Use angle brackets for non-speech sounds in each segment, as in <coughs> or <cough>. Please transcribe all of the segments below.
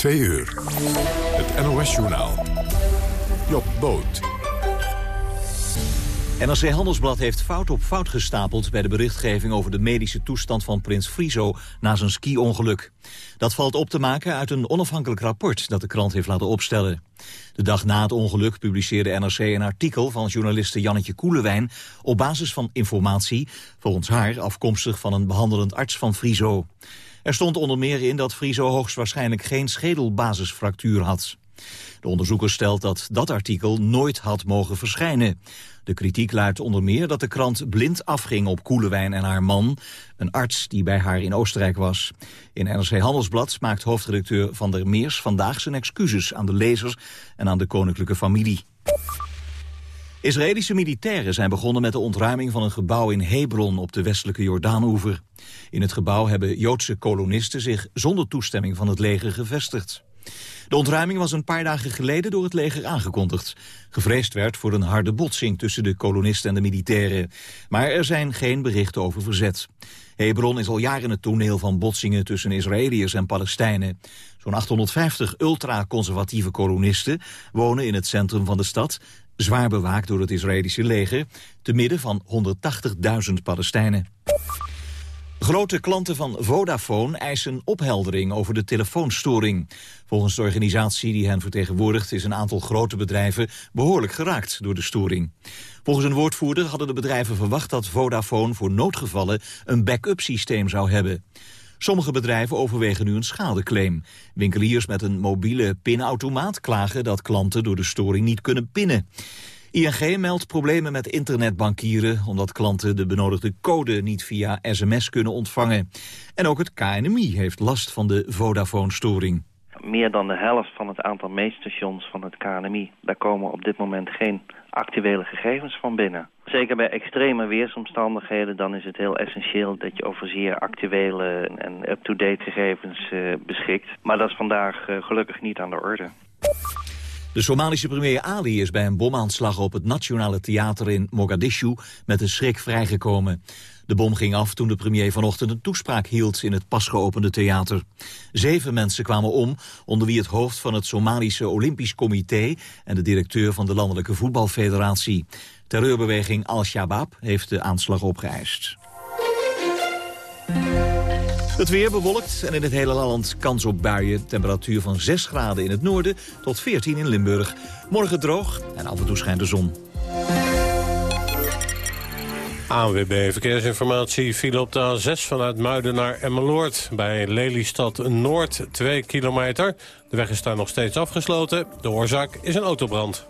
Twee uur. Het NOS-journaal. Job Boot. NRC Handelsblad heeft fout op fout gestapeld bij de berichtgeving over de medische toestand van prins Friso na zijn ski-ongeluk. Dat valt op te maken uit een onafhankelijk rapport dat de krant heeft laten opstellen. De dag na het ongeluk publiceerde NRC een artikel van journaliste Jannetje Koelewijn op basis van informatie, volgens haar afkomstig van een behandelend arts van Friso. Er stond onder meer in dat Friso hoogstwaarschijnlijk geen schedelbasisfractuur had. De onderzoeker stelt dat dat artikel nooit had mogen verschijnen. De kritiek luidt onder meer dat de krant blind afging op Koelewijn en haar man, een arts die bij haar in Oostenrijk was. In NRC Handelsblad maakt hoofdredacteur Van der Meers vandaag zijn excuses aan de lezers en aan de koninklijke familie. Israëlische militairen zijn begonnen met de ontruiming van een gebouw in Hebron op de westelijke Jordaanoever. In het gebouw hebben Joodse kolonisten zich zonder toestemming van het leger gevestigd. De ontruiming was een paar dagen geleden door het leger aangekondigd. Gevreesd werd voor een harde botsing tussen de kolonisten en de militairen. Maar er zijn geen berichten over verzet. Hebron is al jaren het toneel van botsingen tussen Israëliërs en Palestijnen. Zo'n 850 ultra-conservatieve kolonisten wonen in het centrum van de stad... zwaar bewaakt door het Israëlische leger... te midden van 180.000 Palestijnen. Grote klanten van Vodafone eisen opheldering over de telefoonstoring. Volgens de organisatie die hen vertegenwoordigt... is een aantal grote bedrijven behoorlijk geraakt door de storing. Volgens een woordvoerder hadden de bedrijven verwacht dat Vodafone... voor noodgevallen een backup systeem zou hebben. Sommige bedrijven overwegen nu een schadeclaim. Winkeliers met een mobiele pinautomaat klagen dat klanten door de storing niet kunnen pinnen. ING meldt problemen met internetbankieren... omdat klanten de benodigde code niet via sms kunnen ontvangen. En ook het KNMI heeft last van de Vodafone-storing. Meer dan de helft van het aantal meetstations van het KNMI... daar komen op dit moment geen actuele gegevens van binnen. Zeker bij extreme weersomstandigheden, dan is het heel essentieel dat je over zeer actuele en up-to-date gegevens uh, beschikt. Maar dat is vandaag uh, gelukkig niet aan de orde. De Somalische premier Ali is bij een bomaanslag op het Nationale Theater in Mogadishu met een schrik vrijgekomen. De bom ging af toen de premier vanochtend een toespraak hield in het pas geopende theater. Zeven mensen kwamen om, onder wie het hoofd van het Somalische Olympisch Comité en de directeur van de Landelijke Voetbalfederatie. Terreurbeweging Al-Shabaab heeft de aanslag opgeëist. Het weer bewolkt en in het hele land kans op buien. Temperatuur van 6 graden in het noorden tot 14 in Limburg. Morgen droog en af en toe schijnt de zon. ANWB Verkeersinformatie viel op de A6 vanuit Muiden naar Emmeloord. Bij Lelystad Noord 2 kilometer. De weg is daar nog steeds afgesloten. De oorzaak is een autobrand.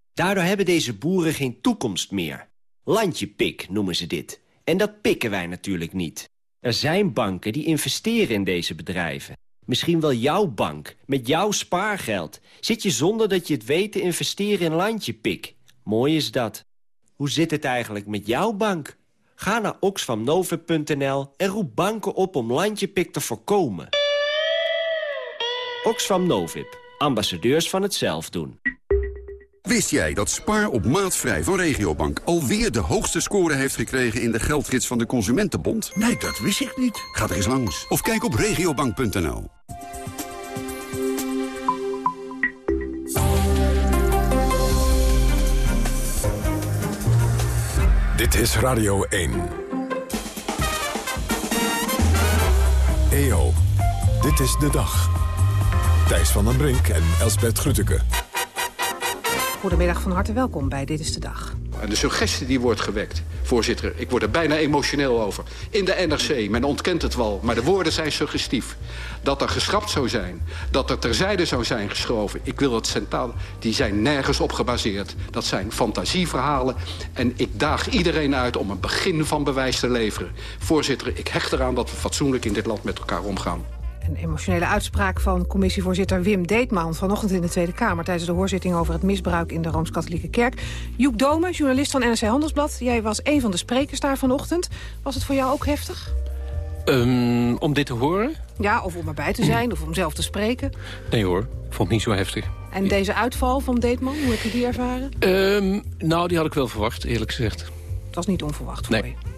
Daardoor hebben deze boeren geen toekomst meer. Landjepik noemen ze dit. En dat pikken wij natuurlijk niet. Er zijn banken die investeren in deze bedrijven. Misschien wel jouw bank, met jouw spaargeld. Zit je zonder dat je het weet te investeren in Landjepik. Mooi is dat. Hoe zit het eigenlijk met jouw bank? Ga naar oxfamnovip.nl en roep banken op om Landjepik te voorkomen. Oxfam ambassadeurs van het zelf doen. Wist jij dat Spaar op maatvrij van Regiobank alweer de hoogste score heeft gekregen in de geldgids van de Consumentenbond? Nee, dat wist ik niet. Ga er eens langs of kijk op regiobank.nl. Dit is Radio 1. EO, dit is de dag. Thijs van den Brink en Elsbert Grütke. Goedemiddag, van harte welkom bij Dit is de Dag. De suggestie die wordt gewekt, voorzitter, ik word er bijna emotioneel over. In de NRC, men ontkent het wel, maar de woorden zijn suggestief. Dat er geschrapt zou zijn, dat er terzijde zou zijn geschoven. Ik wil het centraal, die zijn nergens op gebaseerd. Dat zijn fantasieverhalen en ik daag iedereen uit om een begin van bewijs te leveren. Voorzitter, ik hecht eraan dat we fatsoenlijk in dit land met elkaar omgaan. Een emotionele uitspraak van commissievoorzitter Wim Deetman... vanochtend in de Tweede Kamer tijdens de hoorzitting over het misbruik in de Rooms-Katholieke Kerk. Joep Dome, journalist van NRC Handelsblad. Jij was een van de sprekers daar vanochtend. Was het voor jou ook heftig? Um, om dit te horen? Ja, of om erbij te zijn, of om zelf te spreken. Nee hoor, vond het niet zo heftig. En deze uitval van Deetman, hoe heb je die ervaren? Um, nou, die had ik wel verwacht, eerlijk gezegd. Het was niet onverwacht voor nee. je?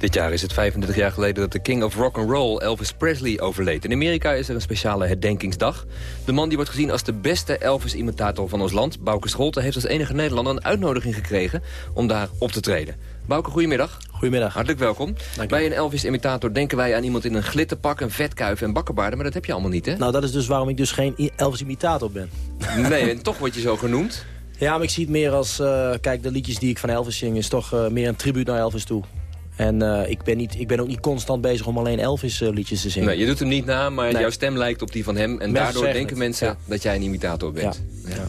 Dit jaar is het 35 jaar geleden dat de king of rock and roll Elvis Presley overleed. In Amerika is er een speciale herdenkingsdag. De man die wordt gezien als de beste Elvis-imitator van ons land, Bouke Scholten, heeft als enige Nederlander een uitnodiging gekregen om daar op te treden. Bouke, goedemiddag. Goedemiddag. Hartelijk welkom. Bij een Elvis-imitator denken wij aan iemand in een glitterpak, een vetkuif en bakkenbaarden, maar dat heb je allemaal niet, hè? Nou, dat is dus waarom ik dus geen Elvis-imitator ben. Nee, <laughs> en toch word je zo genoemd. Ja, maar ik zie het meer als... Uh, kijk, de liedjes die ik van Elvis zing is toch uh, meer een tribuut naar Elvis toe. En uh, ik, ben niet, ik ben ook niet constant bezig om alleen Elvis-liedjes te zingen. Nee, je doet hem niet na, maar nee. jouw stem lijkt op die van hem. En daardoor denken het. mensen ja. dat jij een imitator bent. Ja. ja.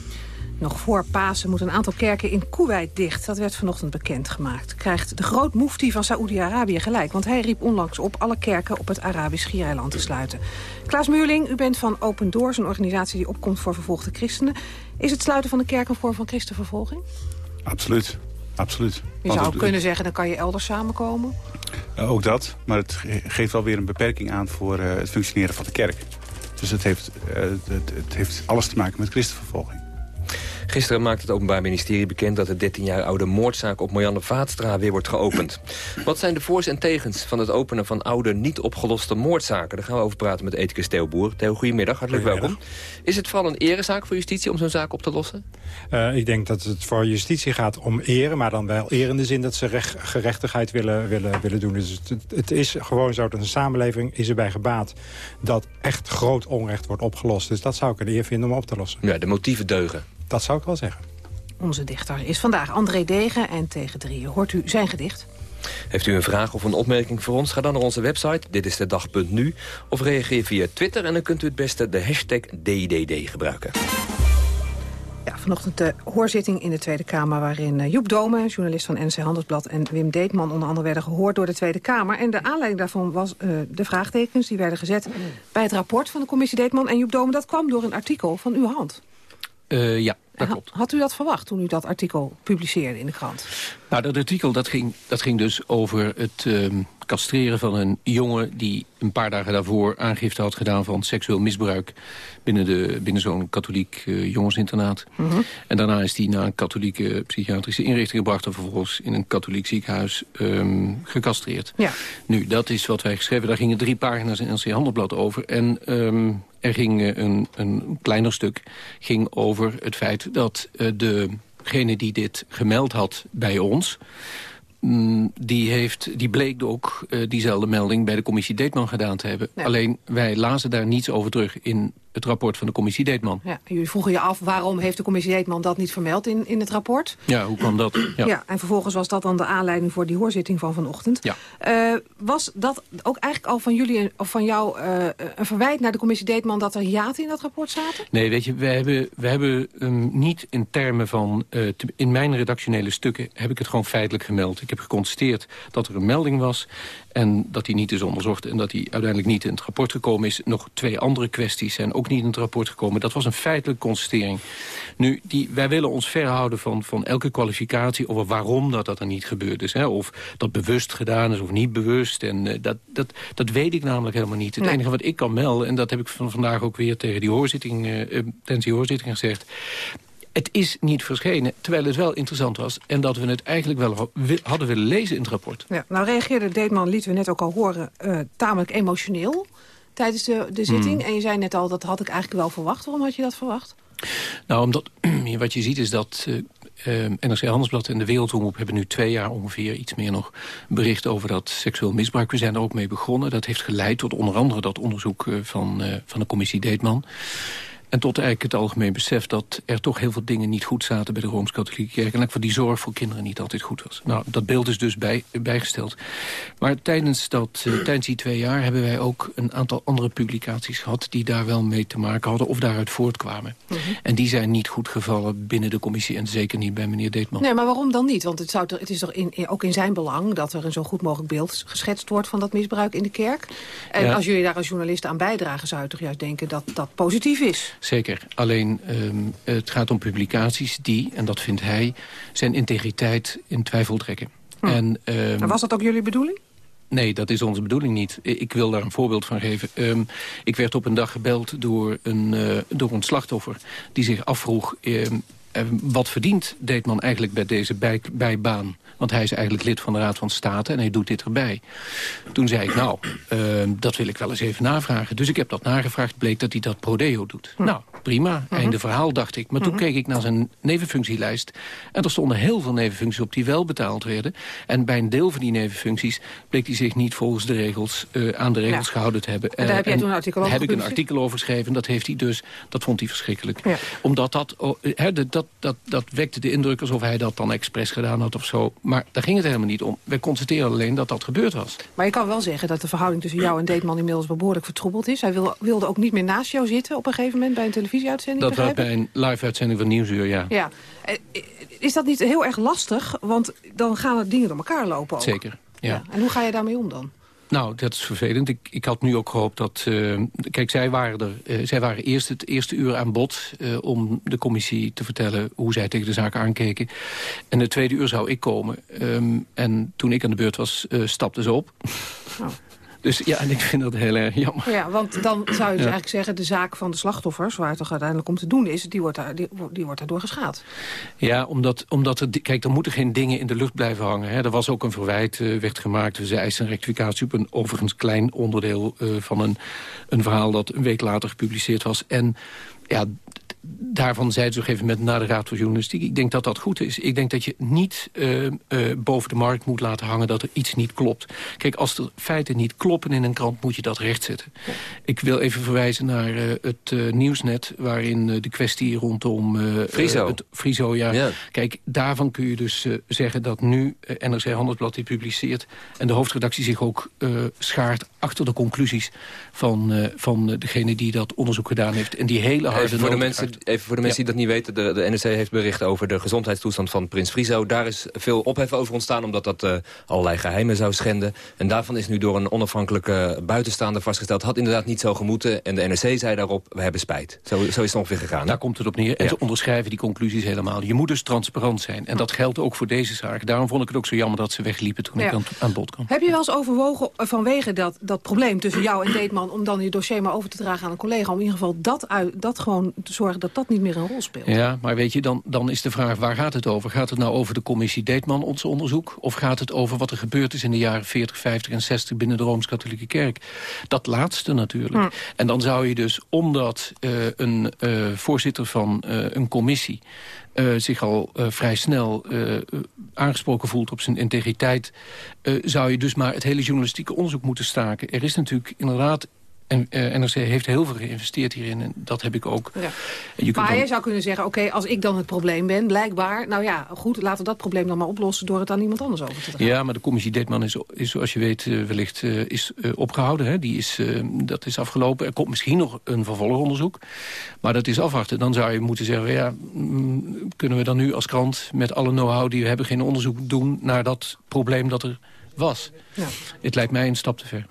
Nog voor Pasen moet een aantal kerken in Kuwait dicht. Dat werd vanochtend bekendgemaakt. Krijgt de groot mufti van Saoedi-Arabië gelijk. Want hij riep onlangs op alle kerken op het Arabisch Schiereiland te sluiten. Klaas Muurling, u bent van Open Doors, een organisatie die opkomt voor vervolgde christenen. Is het sluiten van de kerk een vorm van christenvervolging? Absoluut. Absoluut. Je zou het, kunnen zeggen, dan kan je elders samenkomen. Uh, ook dat, maar het geeft wel weer een beperking aan voor uh, het functioneren van de kerk. Dus het heeft, uh, het, het heeft alles te maken met christenvervolging. Gisteren maakte het Openbaar Ministerie bekend dat de 13 jaar oude moordzaak op Marianne Vaatstra weer wordt geopend. Wat zijn de voor's en tegens van het openen van oude, niet opgeloste moordzaken? Daar gaan we over praten met ethicus Theo Boer. Theo, goedemiddag, hartelijk welkom. Is het vooral een erezaak voor justitie om zo'n zaak op te lossen? Uh, ik denk dat het voor justitie gaat om eren, maar dan wel eer in de zin dat ze recht, gerechtigheid willen, willen, willen doen. Dus het, het, is gewoon zo dat een samenleving is erbij gebaat dat echt groot onrecht wordt opgelost. Dus dat zou ik een eer vinden om op te lossen. Ja, de motieven deugen. Dat zou ik wel zeggen. Onze dichter is vandaag André Degen en tegen drieën hoort u zijn gedicht. Heeft u een vraag of een opmerking voor ons? Ga dan naar onze website, dit is de dag.nu. Of reageer via Twitter en dan kunt u het beste de hashtag DDD gebruiken. Ja, vanochtend de hoorzitting in de Tweede Kamer... waarin Joep Dome, journalist van NC Handelsblad... en Wim Deetman onder andere werden gehoord door de Tweede Kamer. En de aanleiding daarvan was uh, de vraagtekens die werden gezet... bij het rapport van de commissie Deetman en Joep Dome. Dat kwam door een artikel van uw hand. Uh, ja, dat klopt. Had u dat verwacht toen u dat artikel publiceerde in de krant? Nou, dat artikel dat ging, dat ging dus over het uh, castreren van een jongen... die een paar dagen daarvoor aangifte had gedaan van seksueel misbruik... binnen, de, binnen zo'n katholiek uh, jongensinternaat. Mm -hmm. En daarna is hij naar een katholieke psychiatrische inrichting gebracht... en vervolgens in een katholiek ziekenhuis um, gecastreerd. Ja. Nu, dat is wat wij geschreven. Daar gingen drie pagina's in NC Handelblad over. En um, er ging een, een kleiner stuk ging over het feit dat uh, degene die dit gemeld had bij ons... Mm, die, heeft, die bleek ook uh, diezelfde melding bij de commissie Deetman gedaan te hebben. Nee. Alleen wij lazen daar niets over terug in het rapport van de commissie Deetman. Ja, jullie vroegen je af waarom heeft de commissie Deetman dat niet vermeld in, in het rapport? Ja, hoe kwam dat? Ja. ja en vervolgens was dat dan de aanleiding voor die hoorzitting van vanochtend. Ja. Uh, was dat ook eigenlijk al van jullie of van jou uh, een verwijt naar de commissie Deetman dat er hiaten in dat rapport zaten? Nee, weet je, we hebben, we hebben um, niet in termen van... Uh, te, in mijn redactionele stukken heb ik het gewoon feitelijk gemeld. Ik heb geconstateerd dat er een melding was en dat die niet is onderzocht en dat die uiteindelijk niet in het rapport gekomen is. Nog twee andere kwesties zijn ook niet in het rapport gekomen. Dat was een feitelijke constatering. Nu, die, wij willen ons verhouden van, van elke kwalificatie over waarom dat, dat er niet gebeurd is. Hè? Of dat bewust gedaan is of niet bewust. En uh, dat, dat, dat weet ik namelijk helemaal niet. Het nee. enige wat ik kan melden, en dat heb ik van vandaag ook weer tegen die hoorzitting, uh, tijdens die hoorzitting gezegd het is niet verschenen, terwijl het wel interessant was... en dat we het eigenlijk wel hadden willen lezen in het rapport. Ja, nou reageerde Deetman, lieten we net ook al horen, uh, tamelijk emotioneel tijdens de, de zitting. Mm. En je zei net al, dat had ik eigenlijk wel verwacht. Waarom had je dat verwacht? Nou, omdat <clears throat> wat je ziet is dat... Uh, Uh, NRC Handelsblad en de Wereldomroep hebben nu twee jaar ongeveer iets meer nog bericht over dat seksueel misbruik. We zijn er ook mee begonnen. Dat heeft geleid tot onder andere dat onderzoek van, uh, van de commissie Deetman. En tot eigenlijk het algemeen besef dat er toch heel veel dingen niet goed zaten bij de Rooms-Katholieke Kerk. En dat die zorg voor kinderen niet altijd goed was. Nou, dat beeld is dus bij, bijgesteld. Maar tijdens, dat, uh, <clears throat> tijdens die twee jaar hebben wij ook een aantal andere publicaties gehad... die daar wel mee te maken hadden of daaruit voortkwamen. Mhm. En die zijn niet goed gevallen binnen de commissie en zeker niet bij meneer Deetman. Nee, maar waarom dan niet? Want het, zou het is toch in, ook in zijn belang dat er een zo goed mogelijk beeld geschetst wordt... van dat misbruik in de kerk. En als jullie daar als journalisten aan bijdragen... zou je toch juist denken dat dat positief is? Zeker. Alleen um, het gaat om publicaties die, en dat vindt hij... zijn integriteit in twijfel trekken. Hm. En, um, was dat ook jullie bedoeling? Nee, dat is onze bedoeling niet. Ik wil daar een voorbeeld van geven. Um, ik werd op een dag gebeld door een, uh, door een slachtoffer... die zich afvroeg... Um, wat verdient Deetman eigenlijk bij deze bij, bijbaan? Want hij is eigenlijk lid van de Raad van State en hij doet dit erbij. Toen zei ik, nou, uh, dat wil ik wel eens even navragen. Dus ik heb dat nagevraagd, bleek dat hij dat prodeo doet. Hm. Nou, prima, mhm. einde verhaal, dacht ik. Maar toen mhm. keek ik naar zijn nevenfunctielijst... en er stonden heel veel nevenfuncties op die wel betaald werden. En bij een deel van die nevenfuncties... bleek hij zich niet volgens de regels uh, aan de regels gehouden te hebben. En daar heb jij toen een artikel over heb ik een artikel over geschreven. Dat heeft hij dus, dat vond hij verschrikkelijk. Ja. Omdat dat, oh, he, dat, dat, dat wekte de indruk alsof hij dat dan expres gedaan had of zo. Maar daar ging het helemaal niet om. Wij constateren alleen dat dat gebeurd was. Maar je kan wel zeggen dat de verhouding tussen jou en Deetman inmiddels behoorlijk vertroebeld is. Hij wilde ook niet meer naast jou zitten op een gegeven moment bij een televisieuitzending. Dat was bij een live-uitzending van Nieuwsuur, ja. ja. Eh, is dat niet heel erg lastig? Want dan gaan er dingen door elkaar lopen ook. Zeker, ja. En hoe ga je daarmee om dan? Nou, dat is vervelend. Ik, ik had nu ook gehoopt dat... Uh, kijk, zij waren, er, uh, zij waren eerst het eerste uur aan bod... Uh, om de commissie te vertellen hoe zij tegen de zaak aankeken. En het tweede uur zou ik komen. Um, en toen ik aan de beurt was, stapte ze op. Oh. Dus ja, en ik vind dat heel erg jammer. Ja, want dan zou je dus eigenlijk zeggen... de zaak van de slachtoffers, waar het toch uiteindelijk om te doen is... die wordt, daar, die, die wordt daardoor geschaad. Ja, omdat, omdat er, kijk, er moeten geen dingen in de lucht blijven hangen. Hè. Er was ook een verwijt, uh, werd gemaakt. Ze eisen een rectificatie op een overigens klein onderdeel... Uh, van een, een verhaal dat een week later gepubliceerd was. En ja, daarvan zei ze op een gegeven moment naar de Raad voor Journalistiek. Ik denk dat dat goed is. Ik denk dat je niet uh, uh, boven de markt moet laten hangen dat er iets niet klopt. Kijk, als de feiten niet kloppen in een krant, moet je dat rechtzetten. Ik wil even verwijzen naar uh, het nieuwsnet... waarin de kwestie rondom... Friso. het Friso, ja. ja. Kijk, daarvan kun je dus zeggen dat nu NRC Handelsblad dit publiceert... en de hoofdredactie zich ook schaart achter de conclusies... van, van degene die dat onderzoek gedaan heeft. En die hele harde... voor de mensen even voor de mensen die dat niet weten... De, de NRC heeft bericht over de gezondheidstoestand van prins Friso. Daar is veel ophef over ontstaan, omdat dat uh, allerlei geheimen zou schenden. En daarvan is nu door een onafhankelijke buitenstaander vastgesteld... had inderdaad niet zo gemoeten. En de NRC zei daarop, we hebben spijt. Zo, zo is het ongeveer gegaan. Daar komt het op neer. En ze onderschrijven die conclusies helemaal. Je moet dus transparant zijn. En dat geldt ook voor deze zaak. Daarom vond ik het ook zo jammer dat ze wegliepen toen ik aan, aan bod kwam. Heb je wel eens overwogen eh, vanwege dat, dat probleem tussen jou en Deetman... om dan je dossier maar over te dragen aan een collega... om in ieder geval dat, uit, dat gewoon te zorgen dat dat niet meer een rol speelt. Ja, maar weet je, dan, dan is de vraag waar gaat het over? Gaat het nou over de commissie Deetman, ons onderzoek? Of gaat het over wat er gebeurd is in de jaren 40, 50 en 60 binnen de Rooms-Katholieke Kerk? Dat laatste natuurlijk. Hm. En dan zou je dus, omdat uh, een uh, voorzitter van uh, een commissie... Uh, zich al uh, vrij snel uh, aangesproken voelt op zijn integriteit... zou je dus maar het hele journalistieke onderzoek moeten staken. Er is natuurlijk inderdaad en uh, NRC heeft heel veel geïnvesteerd hierin. En dat heb ik ook. Ja. Je maar dan... je zou kunnen zeggen, oké, als ik dan het probleem ben, blijkbaar... nou ja, goed, laten we dat probleem dan maar oplossen... door het aan iemand anders over te dragen. Ja, maar de commissie Deetman is, is zoals je weet, uh, wellicht uh, is opgehouden. Hè? Die is, dat is afgelopen. Er komt misschien nog een vervolgonderzoek. Maar dat is afwachten. Dan zou je moeten zeggen, ja, mm, kunnen we dan nu als krant... met alle know-how die we hebben geen onderzoek doen... naar dat probleem dat er was. Ja. Het lijkt mij een stap te ver.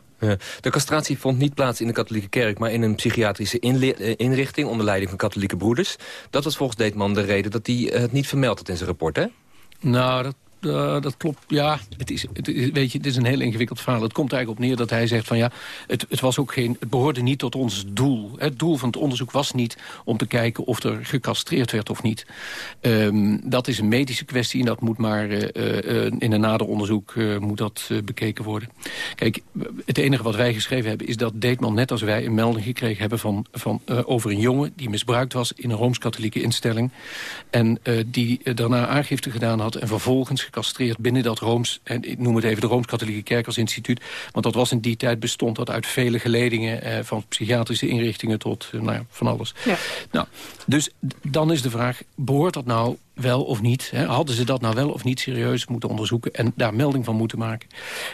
De castratie vond niet plaats in de katholieke kerk... maar in een psychiatrische eh, inrichting onder leiding van katholieke broeders. Dat was volgens Deetman de reden dat hij het niet vermeld had in zijn rapport, hè? Nou, dat uh, dat klopt. Ja, het is, het weet je, het is een heel ingewikkeld verhaal. Het komt eigenlijk op neer dat hij zegt van ja, het, het, was ook geen, het behoorde niet tot ons doel. Het doel van het onderzoek was niet om te kijken of er gecastreerd werd of niet. Um, dat is een medische kwestie en dat moet maar uh, uh, in een nader onderzoek moet dat bekeken worden. Kijk, het enige wat wij geschreven hebben is dat Deetman net als wij een melding gekregen hebben van, van, over een jongen die misbruikt was in een Rooms-Katholieke instelling. En die daarna aangifte gedaan had en vervolgens gecastreerd binnen dat Rooms... en ik noem het even de Rooms-Katholieke Kerk als instituut... want dat was in die tijd bestond dat uit vele geledingen... Eh, van psychiatrische inrichtingen tot eh, nou ja, van alles. Ja. Nou, dus dan is de vraag, behoort dat nou wel of niet? Hè? Hadden ze dat nou wel of niet serieus moeten onderzoeken... en daar melding van moeten maken?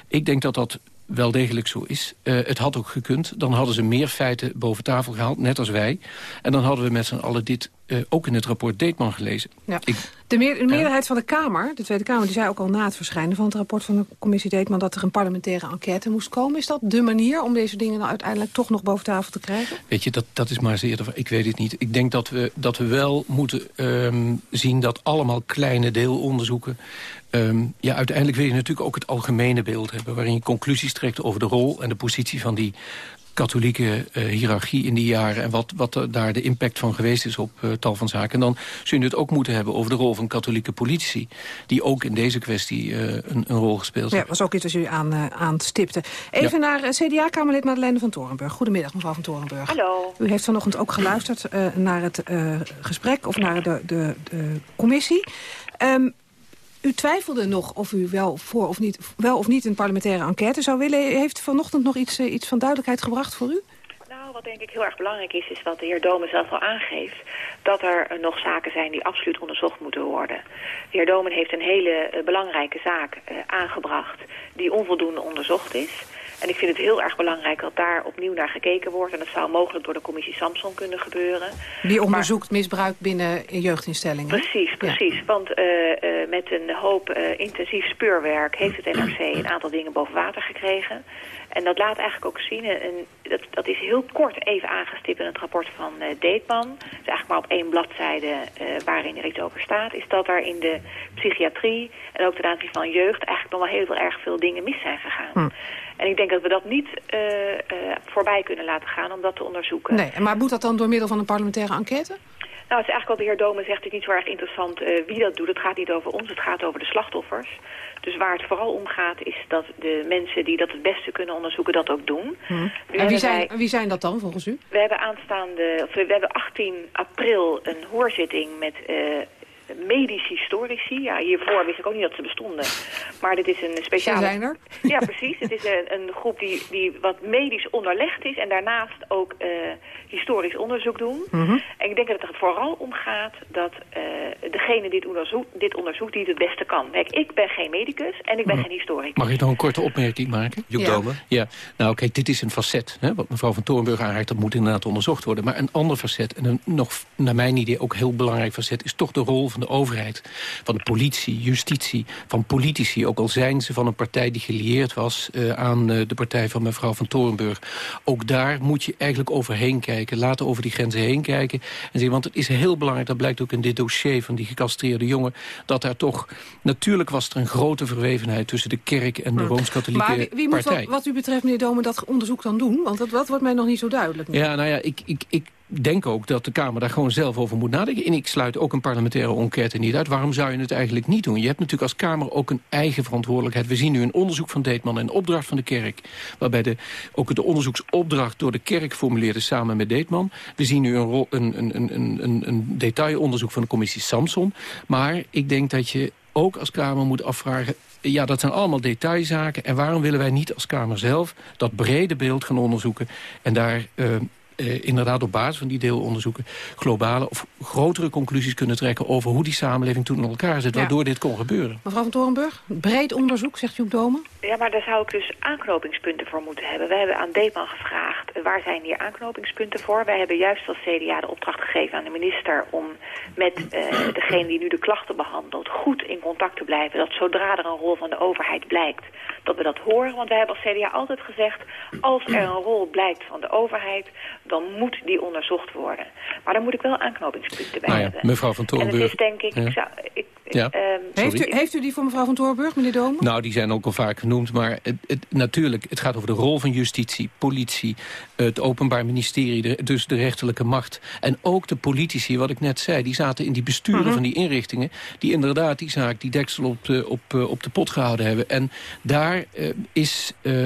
Ik denk dat dat wel degelijk zo is. Uh, het had ook gekund. Dan hadden ze meer feiten boven tafel gehaald, net als wij. En dan hadden we met z'n allen dit uh, ook in het rapport Deetman gelezen. Ja. Ik, de, meer, de, meerderheid van de Kamer, de Tweede Kamer, die zei ook al na het verschijnen van het rapport van de commissie Deetman dat er een parlementaire enquête moest komen. Is dat de manier om deze dingen nou uiteindelijk toch nog boven tafel te krijgen? Weet je, dat, dat is maar zeer... Ik weet het niet. Ik denk dat we, dat we wel moeten um, zien dat allemaal kleine deelonderzoeken Um, ja, uiteindelijk wil je natuurlijk ook het algemene beeld hebben... waarin je conclusies trekt over de rol en de positie van die katholieke uh, hiërarchie in die jaren... en wat, wat er daar de impact van geweest is op uh, tal van zaken. En dan zul je het ook moeten hebben over de rol van katholieke politici... die ook in deze kwestie uh, een, een, rol gespeeld hebben. Ja, was ook iets als jullie aan, aanstipten. Even ja. naar CDA-Kamerlid Madeleine van Torenburg. Goedemiddag, mevrouw van Torenburg. Hallo. U heeft vanochtend ook geluisterd naar het gesprek... of naar de, de, de commissie. Um, u twijfelde nog of u wel, voor of niet, wel of niet een parlementaire enquête zou willen. Heeft vanochtend nog iets, uh, iets van duidelijkheid gebracht voor u? Nou, wat denk ik heel erg belangrijk is, is wat de heer Domen zelf al aangeeft. Dat er uh, nog zaken zijn die absoluut onderzocht moeten worden. De heer Domen heeft een hele uh, belangrijke zaak aangebracht die onvoldoende onderzocht is. En ik vind het heel erg belangrijk dat daar opnieuw naar gekeken wordt. En dat zou mogelijk door de commissie Samson kunnen gebeuren. Die onderzoekt maar... misbruik binnen jeugdinstellingen? Precies, precies. Ja. Want uh, uh, met een hoop uh, intensief speurwerk heeft het NRC een aantal dingen boven water gekregen. En dat laat eigenlijk ook zien, en dat, dat is heel kort even aangestipt in het rapport van uh, Deetman. Dus eigenlijk maar op één bladzijde uh, waarin er iets over staat. Is dat er in de psychiatrie en ook ten aanzien van jeugd eigenlijk nog wel heel veel erg veel dingen mis zijn gegaan. Hm. En ik denk dat we dat niet uh, uh, voorbij kunnen laten gaan om dat te onderzoeken. Nee, maar moet dat dan door middel van een parlementaire enquête? Nou, het is eigenlijk wat de heer Domen zegt, het is niet zo erg interessant uh, wie dat doet. Het gaat niet over ons, het gaat over de slachtoffers. Dus waar het vooral om gaat is dat de mensen die dat het beste kunnen onderzoeken dat ook doen. Hmm. En wie zijn, wij, wie zijn dat dan volgens u? We hebben aanstaande, of we hebben 18 april een hoorzitting met uh, medisch historici. Ja, hiervoor wist ik ook niet dat ze bestonden. Maar dit is een speciale... Ze zijn er? <laughs> Ja, precies. Het is een, een, groep die, die wat medisch onderlegd is... en daarnaast ook uh, historisch onderzoek doen. Mm -hmm. En ik denk dat het er vooral om gaat dat uh, degene die dit onderzoekt, dit onderzoekt... die het het beste kan. Kijk, ik ben geen medicus en ik ben mm. geen historicus. Mag ik nog een korte opmerking maken? Joep ja. Domen. Ja, nou kijk, dit is een facet. Hè, wat mevrouw van Torenburg aanraakt, dat moet inderdaad onderzocht worden. Maar een ander facet, en een nog naar mijn idee ook heel belangrijk facet... is toch de rol van de overheid, van de politie, justitie, van politici. Ook al zijn ze van een partij die gelieerd was uh, aan uh, de partij van mevrouw van Torenburg. Ook daar moet je eigenlijk overheen kijken. Laten over die grenzen heen kijken. En want het is heel belangrijk, dat blijkt ook in dit dossier van die gecastreerde jongen, dat daar toch, natuurlijk was er een grote verwevenheid tussen de kerk en de hm. Rooms-Katholieke partij. Maar wie, wie moet wat, wat, u betreft, meneer Domen, dat onderzoek dan doen? Want dat, dat wordt mij nog niet zo duidelijk. Ja, nou ja, ik, ik, ik denk ook dat de Kamer daar gewoon zelf over moet nadenken. En ik sluit ook een parlementaire enquête niet uit. Waarom zou je het eigenlijk niet doen? Je hebt natuurlijk als Kamer ook een eigen verantwoordelijkheid. We zien nu een onderzoek van Deetman en opdracht van de kerk... waarbij de, ook de onderzoeksopdracht door de kerk formuleerde samen met Deetman. We zien nu een, een, een, een, een, detailonderzoek van de commissie Samson. Maar ik denk dat je ook als Kamer moet afvragen... ja, dat zijn allemaal detailzaken. En waarom willen wij niet als Kamer zelf dat brede beeld gaan onderzoeken... en daar uh, uh, inderdaad op basis van die deelonderzoeken... globale of grotere conclusies kunnen trekken... over hoe die samenleving toen in elkaar zit, waardoor dit kon gebeuren. Mevrouw van Torenburg, breed onderzoek, zegt Joep Domen. Ja, maar daar zou ik dus aanknopingspunten voor moeten hebben. We hebben aan Deetman gevraagd, uh, waar zijn hier aanknopingspunten voor? Wij hebben juist als CDA de opdracht gegeven aan de minister... om met uh, degene die nu de klachten behandelt goed in contact te blijven. Dat zodra er een rol van de overheid blijkt, dat we dat horen. Want wij hebben als CDA altijd gezegd, als er een rol blijkt van de overheid dan moet die onderzocht worden. Maar dan moet ik wel aanknopingspunten bij nou ja, hebben. Mevrouw van Torenburg. En het is denk ik... Ja. ik, zou, ik ja. um, heeft, u, heeft u die voor mevrouw van Torenburg, meneer Domen? Nou, die zijn ook al vaak genoemd. Maar het, het, natuurlijk, het gaat over de rol van justitie, politie... het openbaar ministerie, de, dus de rechterlijke macht. En ook de politici, wat ik net zei... die zaten in die besturen uh -huh. van die inrichtingen... die inderdaad die zaak, die deksel op de, op, op de pot gehouden hebben. En daar uh, is... Uh,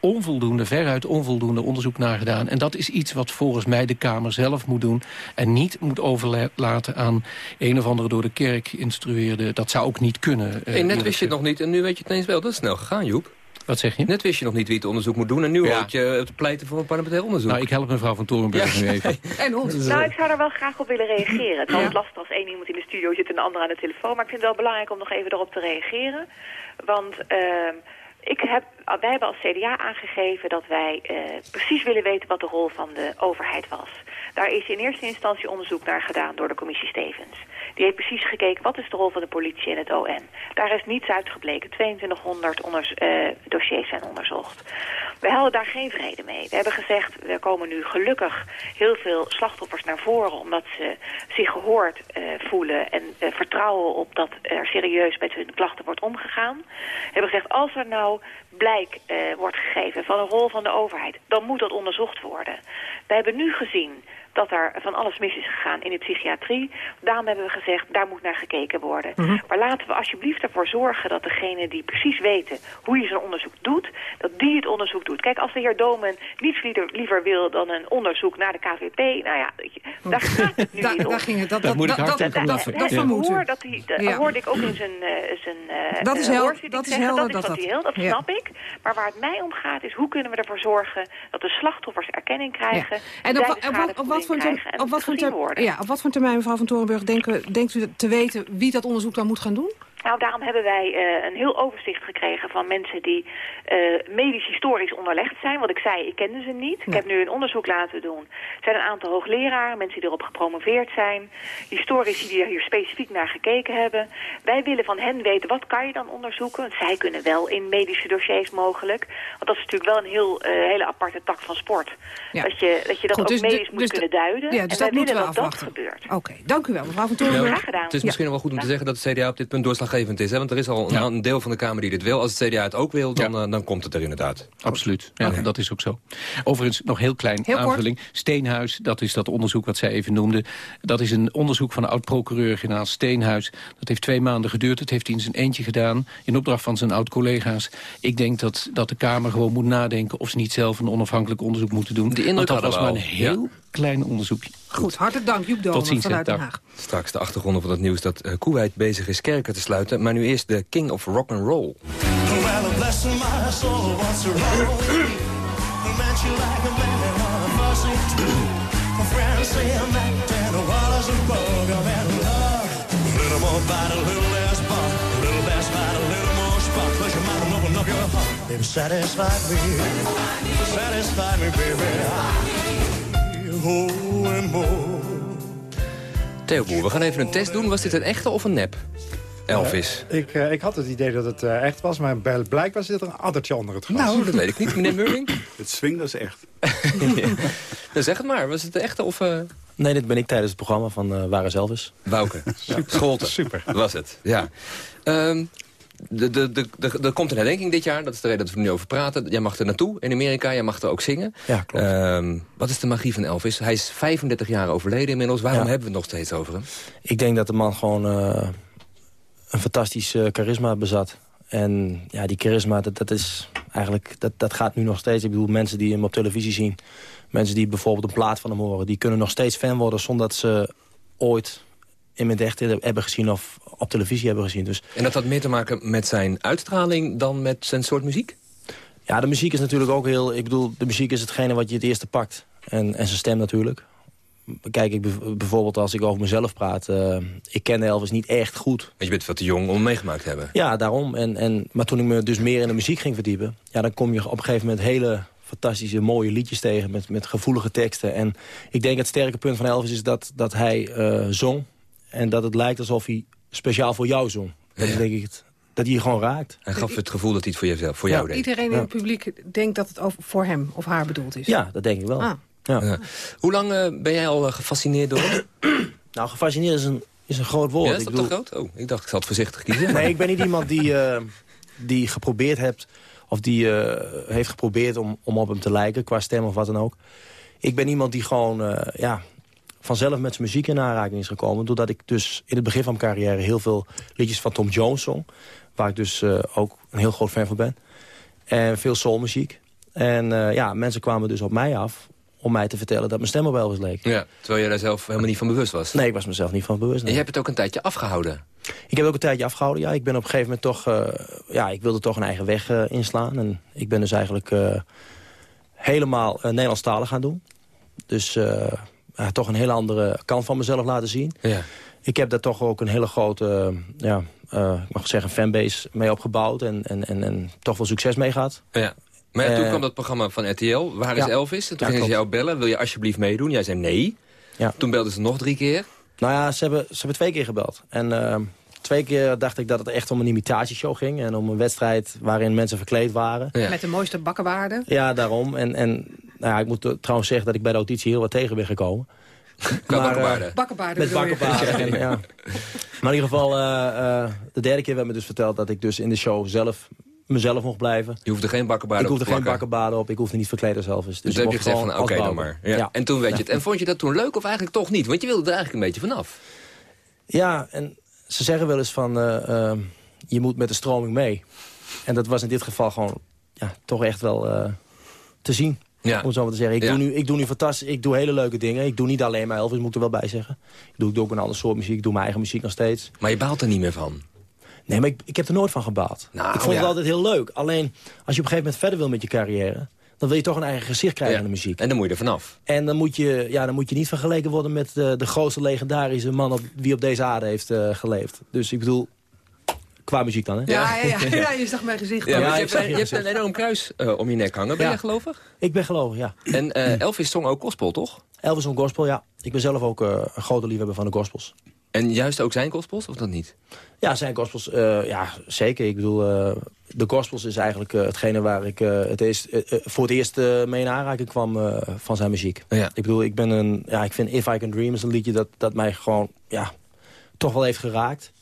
onvoldoende, veruit onvoldoende onderzoek naar gedaan. En dat is iets wat volgens mij de Kamer zelf moet doen... en niet moet overlaten aan een of andere door de kerk geïnstrueerde... dat zou ook niet kunnen. Uh, net wist je het nog niet en nu weet je het ineens wel. Dat is snel gegaan, Joep. Wat zeg je? Net wist je nog niet wie het onderzoek moet doen... en nu ja. je het pleiten voor een parlementair onderzoek. Nou, ik help mevrouw van Torenburg nu even. <laughs> en ons. Nou, ik zou daar wel graag op willen reageren. Het is ja. lastig als één iemand in de studio zit en de ander aan de telefoon... maar ik vind het wel belangrijk om nog even erop te reageren. Want... Uh, ik heb, wij hebben als CDA aangegeven dat wij uh, precies willen weten wat de rol van de overheid was. Daar is in eerste instantie onderzoek naar gedaan door de commissie Stevens. Die heeft precies gekeken wat is de rol van de politie en het OM. Daar is niets uitgebleken. 2200 onders, uh, dossiers zijn onderzocht. We hadden daar geen vrede mee. We hebben gezegd, er komen nu gelukkig heel veel slachtoffers naar voren... omdat ze zich gehoord uh, voelen en uh, vertrouwen op dat er serieus met hun klachten wordt omgegaan. We hebben gezegd, als er nou blijk wordt gegeven van een rol van de overheid... dan moet dat onderzocht worden. We hebben nu gezien dat er van alles mis is gegaan in de psychiatrie. Daarom hebben we gezegd, daar moet naar gekeken worden. Mm -hmm. Maar laten we alsjeblieft ervoor zorgen dat degene die precies weten hoe je zo'n onderzoek doet, dat die het onderzoek doet. Kijk, als de heer Domen niets liever, liever wil dan een onderzoek naar de KVP, nou ja, daar gaat het <laughs> nu niet om. Daar ging het, dat, dat, moet ik hard dat, dat, dat, dat hoor, dat die, dat ja. hoorde ik ook in zijn, uh, zijn uh, dat is dat is helder, dat is wat hij heel, dat snap ik. Maar waar het mij om gaat is, hoe kunnen we ervoor zorgen dat de slachtoffers erkenning krijgen, ja. en op, op, op wat voor op wat, voor termijn, ja, op wat voor termijn, mevrouw van Torenburg, denken, denkt u te weten wie dat onderzoek dan moet gaan doen? Nou, daarom hebben wij uh, een heel overzicht gekregen van mensen die uh, medisch-historisch onderlegd zijn. Wat ik zei, ik kende ze niet. Nee. Ik heb nu een onderzoek laten doen. Er zijn een aantal hoogleraren, mensen die erop gepromoveerd zijn. Historici die er hier specifiek naar gekeken hebben. Wij willen van hen weten, wat kan je dan onderzoeken? Want zij kunnen wel in medische dossiers mogelijk. Want dat is natuurlijk wel een heel, uh, hele aparte tak van sport. Ja. Dat, je, dat je dat Goed, dus ook medisch de, moet dus kunnen duiden. Ja, dus en dat wij willen dat dat dat gebeurt. Oké, okay, dank u wel, mevrouw van Torenburg. Graag gedaan. Het is misschien ja. wel goed om te zeggen dat het CDA op dit punt doorslag is. Hè? Want er is al een, ja. een, deel van de Kamer die dit wil. Als het CDA het ook wil, dan, ja. Dan komt het er inderdaad. Absoluut, ja, okay. dat is ook zo. Overigens, nog heel klein heel aanvulling. Kort. Steenhuis, dat is dat onderzoek wat zij even noemde. Dat is een onderzoek van de oud-procureur-generaal Steenhuis. Dat heeft twee maanden geduurd. Dat heeft hij in zijn eentje gedaan. In opdracht van zijn oud-collega's. Ik denk dat, dat de Kamer gewoon moet nadenken... of ze niet zelf een onafhankelijk onderzoek moeten doen. De Want dat was wel. maar een heel klein onderzoekje. Goed, hartelijk dank Joep Domen ziens, vanuit dag. Den Haag. Straks de achtergronden van het nieuws dat uh, Kuwait bezig is kerken te sluiten. Maar nu eerst de King of Rock and Roll. Baby, satisfy me, satisfy me, baby. And more. Theo Boer, we gaan even een test doen. Was dit een echte of een nep? Elvis. Uh, ik, uh, ik had het idee dat het uh, echt was, maar blijkbaar zit er een addertje onder het gras. Nou, dat weet ik niet, meneer Murring. <laughs> het swing, dat is echt. ja. nou, zeg het maar, was het de echte of... Nee, dit ben ik tijdens het programma van uh, Waar is Elvis. <laughs> Scholten. Super. Was het, ja. Um, de, de, de, de, er komt een herdenking dit jaar, dat is de reden dat we nu over praten. Jij mag er naartoe in Amerika, jij mag er ook zingen. Ja, klopt. Um, wat is de magie van Elvis? Hij is 35 jaar overleden inmiddels. Waarom ja. hebben we het nog steeds over hem? Ik denk dat de man gewoon uh, een fantastisch uh, charisma bezat. En ja, die charisma, dat, dat, is eigenlijk, dat, dat gaat nu nog steeds. Ik bedoel, mensen die hem op televisie zien... mensen die bijvoorbeeld een plaat van hem horen... die kunnen nog steeds fan worden zonder dat ze ooit in het echt hebben gezien of op televisie hebben gezien. Dus, en dat had meer te maken met zijn uitstraling dan met zijn soort muziek? Ja, de muziek is natuurlijk ook heel... Ik bedoel, de muziek is hetgene wat je het eerste pakt. En, en zijn stem natuurlijk. Kijk, ik bijvoorbeeld als ik over mezelf praat... Uh, ik ken Elvis niet echt goed. Want je bent wat te jong om meegemaakt te hebben. Ja, daarom. En, en, maar toen ik me dus meer in de muziek ging verdiepen... Ja, dan kom je op een gegeven moment hele fantastische, mooie liedjes tegen... met, met gevoelige teksten. En ik denk het sterke punt van Elvis is dat, dat hij uh, zong... en dat het lijkt alsof hij speciaal voor jou zong. Dat ja. denk ik het, dat hij je gewoon raakt. Hij gaf het gevoel dat hij het voor, jezelf, voor ja. jou deed. Iedereen in het publiek denkt dat het over voor hem of haar bedoeld is. Ja, dat denk ik wel. Ah. Ja. Ja. Hoe lang uh, ben jij al uh, gefascineerd door <coughs> nou, gefascineerd is een, is een groot woord. Ja, is dat ik bedoel... groot? Oh, ik dacht, ik zal het voorzichtig kiezen. nee, ik ben niet iemand die, uh, die geprobeerd hebt... of die heeft geprobeerd om, om op hem te lijken, qua stem of wat dan ook. Ik ben iemand die gewoon, ja, vanzelf met zijn muziek in aanraking is gekomen. Doordat ik dus in het begin van mijn carrière heel veel liedjes van Tom Jones zong. Waar ik dus uh, ook een heel groot fan van ben. En veel soulmuziek. En eh, ja, mensen kwamen dus op mij af om mij te vertellen dat mijn stem op Elvis leek. Ja, terwijl je daar zelf helemaal niet van bewust was. Nee, ik was mezelf niet van bewust. En je hebt het ook een tijdje afgehouden. Ik heb ook een tijdje afgehouden, ja. Ik ben op een gegeven moment toch... eh, ja, ik wilde toch een eigen weg eh, inslaan. En ik ben dus eigenlijk eh, helemaal uh, Nederlandstalig gaan doen. Dus uh, ja, toch een hele andere kant van mezelf laten zien. Ja. Ik heb daar toch ook een hele grote, ja, ik mag zeggen, fanbase mee opgebouwd. En, en, en, en toch wel succes mee gehad. Ja. Maar ja, toen Eh, kwam dat programma van RTL, Waar is ja. Elvis? En toen Ja, gingen ze jou bellen, wil je alsjeblieft meedoen? Jij zei nee. Ja. Toen belden ze nog drie keer. Nou ja, ze hebben, ze hebben twee keer gebeld. En uh, twee keer dacht ik dat het echt om een imitatieshow ging. En om een wedstrijd waarin mensen verkleed waren. Ja. Met de mooiste bakkenbaarden. Ja, daarom. En, en nou ja, ik moet trouwens zeggen dat ik bij de auditie heel wat tegen ben gekomen. Qua Maar, bakkenbaarden. eh, Bakkenbaarden Met bakkenbaarden. en, ja. Maar in ieder geval, eh, eh, de derde keer werd me dus verteld dat ik dus in de show zelf mezelf mocht blijven. Je hoefde geen bakkenbaarden Ik op hoefde te geen plakken. bakkenbaarden op, ik hoefde niet verkleed als Elvis. Dus Dus ik heb je gezegd van, oké dan maar. Ja. Ja. En toen weet je het. En vond je dat toen leuk of eigenlijk toch niet? Want je wilde er eigenlijk een beetje vanaf. Ja, en ze zeggen wel eens van, je moet met de stroming mee. En dat was in dit geval gewoon ja, toch echt wel eh, te zien. Ja. Om het zo maar te zeggen. Ik, Ja. doe nu, ik doe nu fantastisch. Ik doe hele leuke dingen. Ik doe niet alleen maar Elvis, moet ik er wel bij zeggen. Ik doe, ik doe ook een ander soort muziek. Ik doe mijn eigen muziek nog steeds. Maar je baalt er niet meer van. Nee, maar ik, ik heb er nooit van gebaald. Nou, ik vond ja. het altijd heel leuk. Alleen, als je op een gegeven moment verder wil met je carrière... dan wil je toch een eigen gezicht krijgen in de muziek. En dan moet je er vanaf. En dan moet je, ja, dan moet je niet vergeleken worden met de, de grootste legendarische man... Op, wie op deze aarde heeft eh, geleefd. Dus ik bedoel, qua muziek dan, hè? Ja, ja, ja, ja, <laughs> je zag mijn gezicht. Ja, Ja, want je, hebt, je je hebt een enorm kruis eh, om je nek hangen. Ben Ja. jij gelovig? Ik ben gelovig, ja. En eh, Elvis zong ook gospel, toch? Elvis on gospel, ja. Ik ben zelf ook eh, een grote liefhebber van de gospels. En juist ook zijn gospels, of dat niet? Ja, zijn gospels, eh, ja, zeker. Ik bedoel, eh, de gospels is eigenlijk hetgene waar ik eh, het eerst, voor het eerst eh, mee in aanraking kwam eh, van zijn muziek. Ja. Ik bedoel, ik ben een, ja, ik vind If I Can Dream is een liedje dat, dat mij gewoon, ja, toch wel heeft geraakt.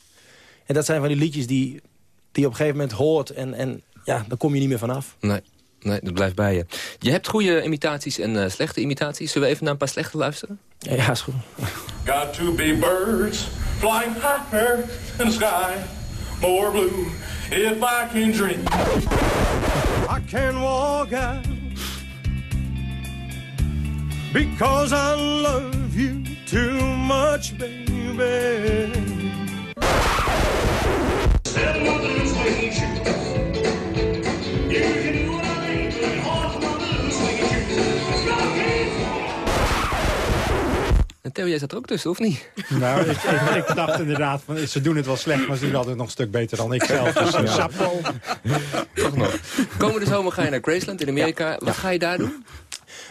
En dat zijn van die liedjes die, die op een gegeven moment hoort en, en ja, daar kom je niet meer vanaf. Nee, nee, dat blijft bij je. Je hebt goede imitaties en eh, slechte imitaties. Zullen we even naar een paar slechte luisteren? Ja, ja is goed. Got to be birds flying higher in the sky, more blue if I can dream. I can walk out because I love you too much, baby. Theo, jij zat er ook tussen, of niet? Nou, ik, ik, ik dacht inderdaad, van, ze doen het wel slecht, maar ze doen altijd nog een stuk beter dan ik zelf. Dus eh, chapeau. Toch nog. Komende zomer ga je naar Graceland in Amerika. Wat ga je daar doen?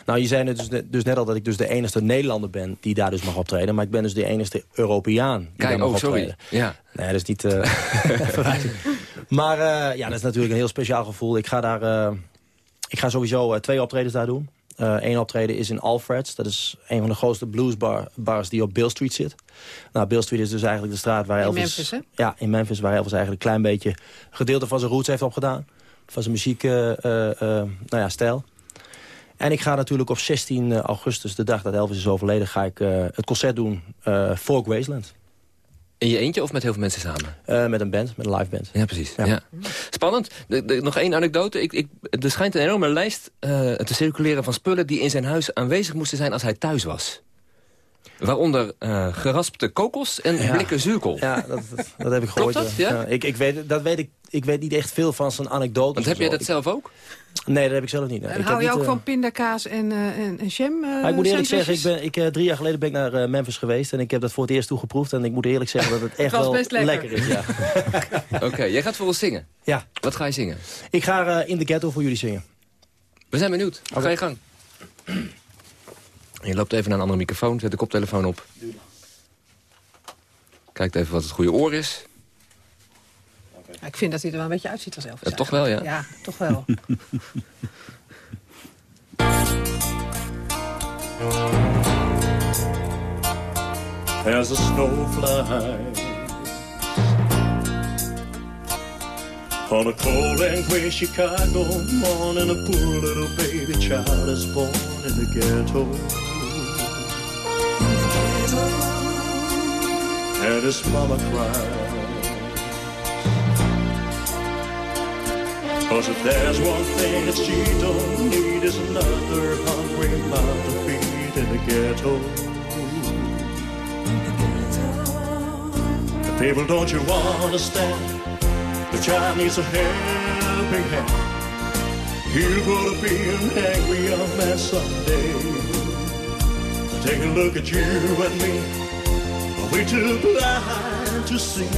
Nou, je zei net dus, net- dus net al dat ik dus de enige Nederlander ben die daar dus mag optreden. Maar ik ben dus de enige Europeaan die Kijk, daar mag oh, sorry. optreden. Ja. Nee, dat is niet... eh, <laughs> maar eh, ja, dat is natuurlijk een heel speciaal gevoel. Ik ga daar... eh, ik ga sowieso eh, twee optredens daar doen. Eén optreden is in Alfreds. Dat is een van de grootste bluesbars die op Bill Street zit. Nou, Bill Street is dus eigenlijk de straat waar In Elvis... Memphis, hè? Ja, in Memphis, waar Elvis eigenlijk een klein beetje... gedeelte van zijn roots heeft opgedaan. Van zijn muziek, eh, eh, eh, nou ja, stijl. En ik ga natuurlijk op 16 augustus, de dag dat Elvis is overleden... ga ik eh, het concert doen eh, voor Graceland. In je eentje of met heel veel mensen samen? Eh, met een band, met een live band. Ja, precies. Ja. Ja. Spannend. De- de- nog één anekdote. Ik, ik, er schijnt een enorme lijst eh, te circuleren van spullen... die in zijn huis aanwezig moesten zijn als hij thuis was. Waaronder eh, geraspte kokos en Ja. blikken zuurkool. Ja, dat, dat, dat heb ik gehoord. dat? Ja? ik, ik, weet, dat weet ik, ik weet niet echt veel van zijn anekdotes. Want heb jij dat zelf ook? Nee, dat heb ik zelf niet. nee. En ik hou heb je niet, ook eh, van pindakaas en, eh, en, en jam? eh, maar ik moet eerlijk zeggen, ik ben, ik, eh, drie jaar geleden ben ik naar Memphis geweest... en ik heb dat voor het eerst toegeproefd. En ik moet eerlijk zeggen dat het <laughs> echt wel lekker. is. Ja. <laughs> Oké, jij gaat voor ons zingen. ja, Wat ga je zingen? ik ga eh, in de ghetto voor jullie zingen. We zijn benieuwd. Ga je gang. Je loopt even naar een andere microfoon, zet de koptelefoon op. Kijkt even wat het goede oor is. Ik vind dat hij er wel een beetje uitziet als Elvis. Ja, toch wel, ja? Ja, toch wel. <laughs> as a snowflake on a cold and gray Chicago morning. A poor little baby child is born in the ghetto, and his mama cries. Cause if there's one thing that she don't need is another hungry mouth to feed in the ghetto. The People, don't you understand? The child needs a helping hand. Grow to be an angry young man someday. Take a look at you and me. Are we too blind to see?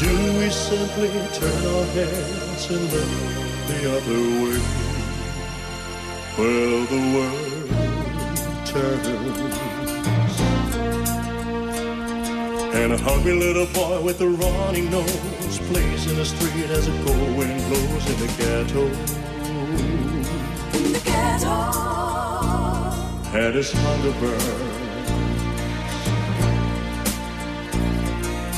Do we simply turn our heads and look the other way? Well, the world turns. And a hungry little boy with a runny nose plays in the street as a cold wind blows in the ghetto. In the ghetto. And his hunger burns.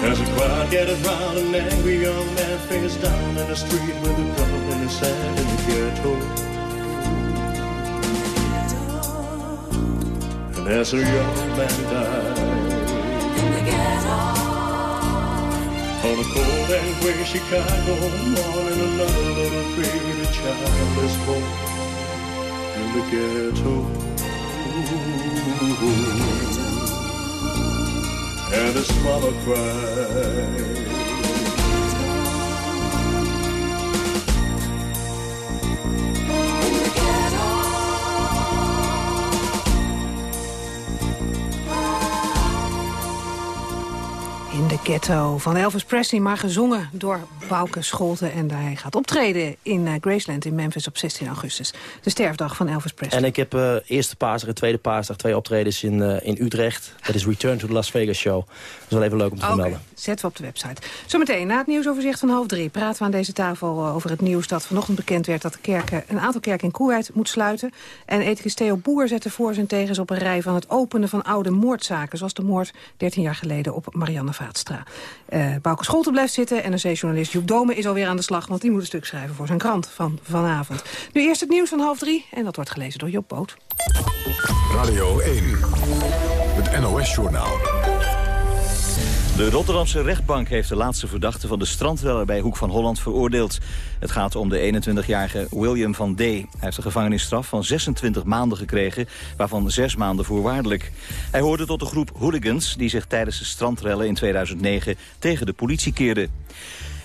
As a crowd gathers round, an angry young man face down in the street with a gun in his hand in the ghetto. And as a young man dies. On a cold and gray Chicago morning, another little baby child is born in the ghetto. And his mama cries. In de ghetto van Elvis Presley, maar gezongen door Bouke Scholten. En hij gaat optreden in uh, Graceland in Memphis op 16 augustus. De sterfdag van Elvis Presley. En ik heb uh, eerste paasdag en tweede paasdag twee optredens in, uh, in Utrecht. Dat is Return to the Las Vegas Show. Dat is wel even leuk om te okay, vermelden. zetten we op de website. Zometeen na het nieuwsoverzicht van half drie praten we aan deze tafel over het nieuws dat vanochtend bekend werd dat de kerken, een aantal kerken in Kuwait moet sluiten. En ethicus Theo Boer zette voor zijn tegens op een rij van het openen van oude moordzaken. Zoals de moord 13 jaar geleden op Marianne Vaatstra. Uh, Bouke Scholten blijft zitten. NRC-journalist Joep Dome is alweer aan de slag... want die moet een stuk schrijven voor zijn krant van vanavond. Nu eerst het nieuws van half drie. En dat wordt gelezen door Job Boot. Radio 1. Het NOS-journaal. De Rotterdamse rechtbank heeft de laatste verdachte van de strandweller bij Hoek van Holland veroordeeld. Het gaat om de 21-jarige William van D. Hij heeft een gevangenisstraf van 26 maanden gekregen, waarvan 6 maanden voorwaardelijk. Hij hoorde tot de groep hooligans die zich tijdens de strandrellen in 2009 tegen de politie keerden.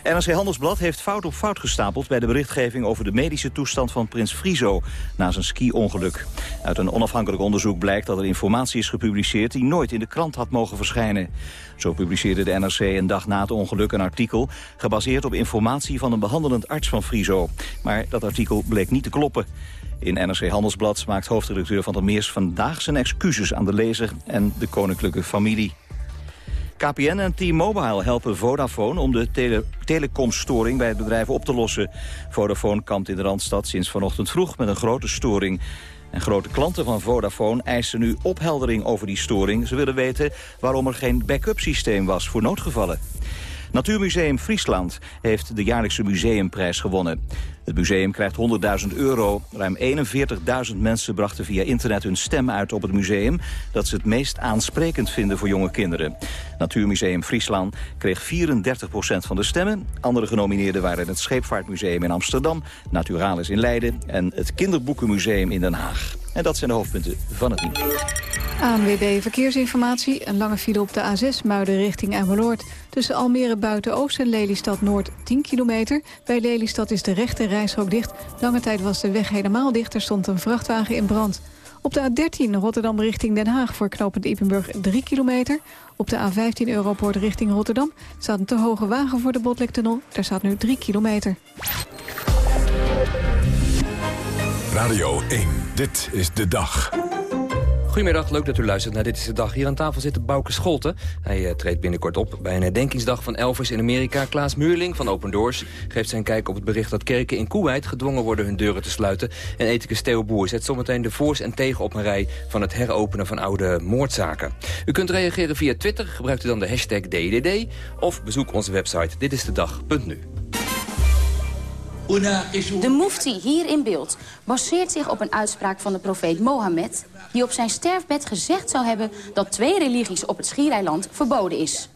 NRC Handelsblad heeft fout op fout gestapeld bij de berichtgeving over de medische toestand van prins Friso na zijn ski-ongeluk. Uit een onafhankelijk onderzoek blijkt dat er informatie is gepubliceerd die nooit in de krant had mogen verschijnen. Zo publiceerde de NRC een dag na het ongeluk een artikel gebaseerd op informatie van een behandelend arts van Friso. Maar dat artikel bleek niet te kloppen. In NRC Handelsblad maakt hoofdredacteur Van der Meers vandaag zijn excuses aan de lezer en de koninklijke familie. KPN en T-Mobile helpen Vodafone om de tele telecomstoring bij het bedrijf op te lossen. Vodafone kampt in de Randstad sinds vanochtend vroeg met een grote storing. En grote klanten van Vodafone eisen nu opheldering over die storing. Ze willen weten waarom er geen backup systeem was voor noodgevallen. Natuurmuseum Friesland heeft de jaarlijkse museumprijs gewonnen. Het museum krijgt 100.000 euro. Ruim 41.000 mensen brachten via internet hun stem uit op het museum... dat ze het meest aansprekend vinden voor jonge kinderen. Natuurmuseum Friesland kreeg 34% van de stemmen. Andere genomineerden waren het Scheepvaartmuseum in Amsterdam... Naturalis in Leiden en het Kinderboekenmuseum in Den Haag. En dat zijn de hoofdpunten van het nieuws. ANWB Verkeersinformatie. Een lange file op de A6 Muiden richting Emmeloord. Tussen Almere Buiten-Oost en Lelystad Noord 10 kilometer. Bij Lelystad is de rechte reishok dicht. Lange tijd was de weg helemaal dicht. Er stond een vrachtwagen in brand. Op de A13 Rotterdam richting Den Haag voor knooppunt Ippenburg 3 kilometer. Op de A15 Europoort richting Rotterdam staat een te hoge wagen voor de Botlektunnel. Daar staat nu 3 kilometer. Radio 1, dit is de dag. Goedemiddag, leuk dat u luistert naar Dit is de Dag. Hier aan tafel zit Bouke Scholten. Hij uh, treedt binnenkort op bij een herdenkingsdag van Elvis in Amerika. Klaas Muurling van Open Doors geeft zijn kijk op het bericht dat kerken in Kuwait gedwongen worden hun deuren te sluiten. En ethicus Theo Boer zet zometeen de voor's en tegen op een rij van het heropenen van oude moordzaken. U kunt reageren via Twitter, gebruikt u dan de hashtag DDD of bezoek onze website ditistedag.nu. De mufti hier in beeld baseert zich op een uitspraak van de profeet Mohammed... die op zijn sterfbed gezegd zou hebben dat twee religies op het Schiereiland verboden is.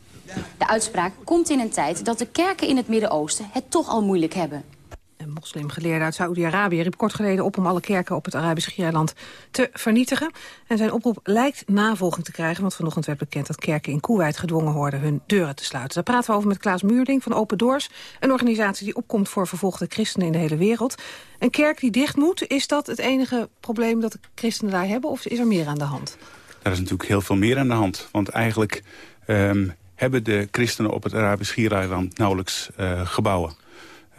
De uitspraak komt in een tijd dat de kerken in het Midden-Oosten het toch al moeilijk hebben. Een moslimgeleerde uit Saoedi-Arabië riep kort geleden op om alle kerken op het Arabisch Schiereiland te vernietigen. En zijn oproep lijkt navolging te krijgen, want vanochtend werd bekend dat kerken in Kuwait gedwongen worden hun deuren te sluiten. Daar praten we over met Klaas Muurding van Open Doors, een organisatie die opkomt voor vervolgde christenen in de hele wereld. Een kerk die dicht moet, is dat het enige probleem dat de christenen daar hebben of is er meer aan de hand? Er is natuurlijk heel veel meer aan de hand, want eigenlijk um, hebben de christenen op het Arabisch Schiereiland nauwelijks uh, gebouwen.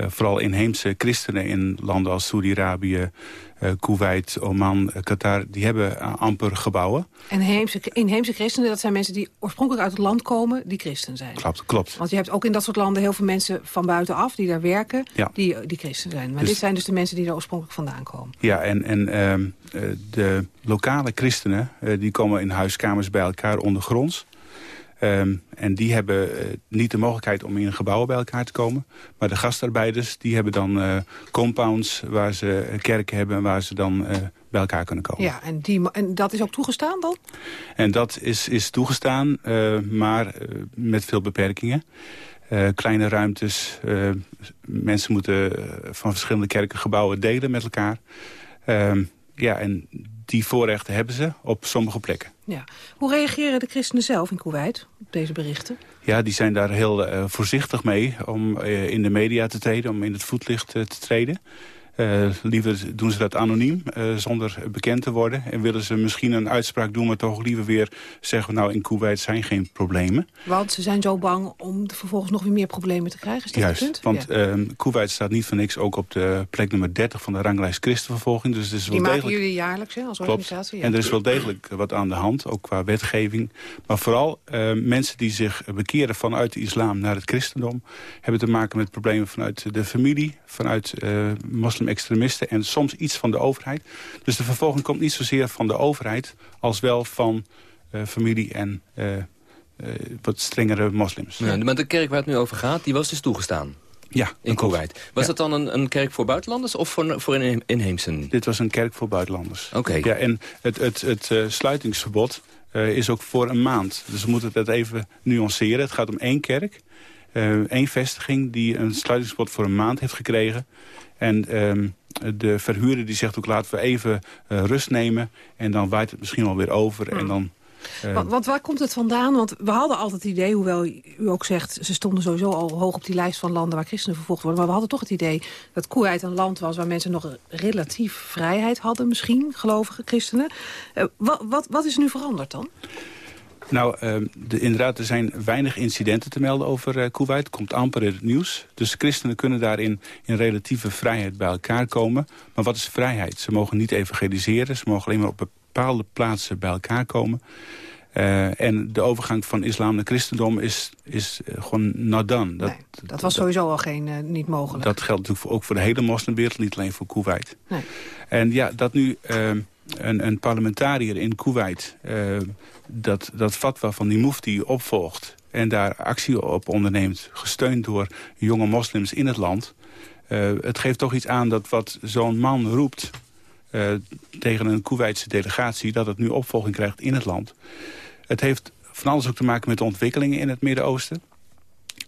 Uh, vooral inheemse christenen in landen als Saudi-Arabië, uh, Kuwait, Oman, uh, Qatar... die hebben amper gebouwen. En inheemse, inheemse christenen, dat zijn mensen die oorspronkelijk uit het land komen... die christen zijn. Klopt, klopt. Want je hebt ook in dat soort landen heel veel mensen van buitenaf... die daar werken, ja. die, die christen zijn. Maar dus, dit zijn dus de mensen die er oorspronkelijk vandaan komen. Ja, en, en uh, de lokale christenen die komen in huiskamers bij elkaar ondergronds... Um, en die hebben uh, niet de mogelijkheid om in een gebouw bij elkaar te komen. Maar de gastarbeiders die hebben dan uh, compounds waar ze kerken hebben... en waar ze dan uh, bij elkaar kunnen komen. Ja, en, die, en dat is ook toegestaan dan? En dat is, is toegestaan, maar met veel beperkingen. kleine ruimtes, mensen moeten van verschillende kerken gebouwen delen met elkaar. Ehm, ja, en die voorrechten hebben ze op sommige plekken. Ja. Hoe reageren de christenen zelf in Kuwait op deze berichten? Ja, die zijn daar heel uh, voorzichtig mee om uh, in de media te treden, om in het voetlicht uh, te treden. Uh, liever doen ze dat anoniem, uh, zonder bekend te worden. En willen ze misschien een uitspraak doen, maar toch liever weer zeggen... nou, in Kuwait zijn geen problemen. Want ze zijn zo bang om vervolgens nog weer meer problemen te krijgen? Is dat Juist, punt? want ja. uh, Kuwait staat niet voor niks ook op de plek nummer 30 van de ranglijst christenvervolging. Dus het is Die wel maken degelijk... jullie jaarlijks hè, als organisatie? Ja. En er is wel degelijk wat aan de hand, ook qua wetgeving. Maar vooral uh, mensen die zich bekeren vanuit de islam naar het christendom... hebben te maken met problemen vanuit de familie, vanuit uh, moslim-extremisten... en soms iets van de overheid. Dus de vervolging komt niet zozeer van de overheid... als wel van uh, familie en uh, wat strengere moslims. Ja, maar de kerk waar het nu over gaat, die was dus toegestaan? Ja, in Kuwait. Was ja. dat dan een, een, kerk voor buitenlanders of voor, voor in, inheemsen? Dit was een kerk voor buitenlanders. Oké. Okay. Ja, en het, het, het uh, sluitingsverbod is ook voor een maand. Dus we moeten dat even nuanceren. Het gaat om één kerk, één vestiging die een sluitingsverbod voor een maand heeft gekregen. En um, de verhuurder die zegt ook laten we even uh, rust nemen. En dan waait het misschien wel weer over. Hmm. En dan, uh, want, want, waar komt het vandaan? Want we hadden altijd het idee, hoewel u ook zegt... ze stonden sowieso al hoog op die lijst van landen waar christenen vervolgd worden... maar we hadden toch het idee dat Kuwait een land was... waar mensen nog relatief vrijheid hadden, misschien, gelovige christenen. Uh, wat, wat, wat is nu veranderd dan? Nou, uh, de, inderdaad, er zijn weinig incidenten te melden over uh, Kuwait. Komt amper in het nieuws. Dus christenen kunnen daarin in relatieve vrijheid bij elkaar komen. Maar wat is vrijheid? Ze mogen niet evangeliseren. Ze mogen alleen maar op bepaalde plaatsen bij elkaar komen. Uh, en de overgang van islam naar christendom is, is uh, gewoon nadan. Dat, nee, dat, was sowieso al geen, uh, niet mogelijk. Dat geldt natuurlijk ook voor de hele moslimwereld, niet alleen voor Kuwait. Nee. En ja, dat nu een, een, parlementariër in Kuwait dat, dat fatwa van die mufti opvolgt... en daar actie op onderneemt, gesteund door jonge moslims in het land... Het geeft toch iets aan dat wat zo'n man roept... Uh, tegen een Koeweitse delegatie, dat het nu opvolging krijgt in het land. Het heeft van alles ook te maken met de ontwikkelingen in het Midden-Oosten.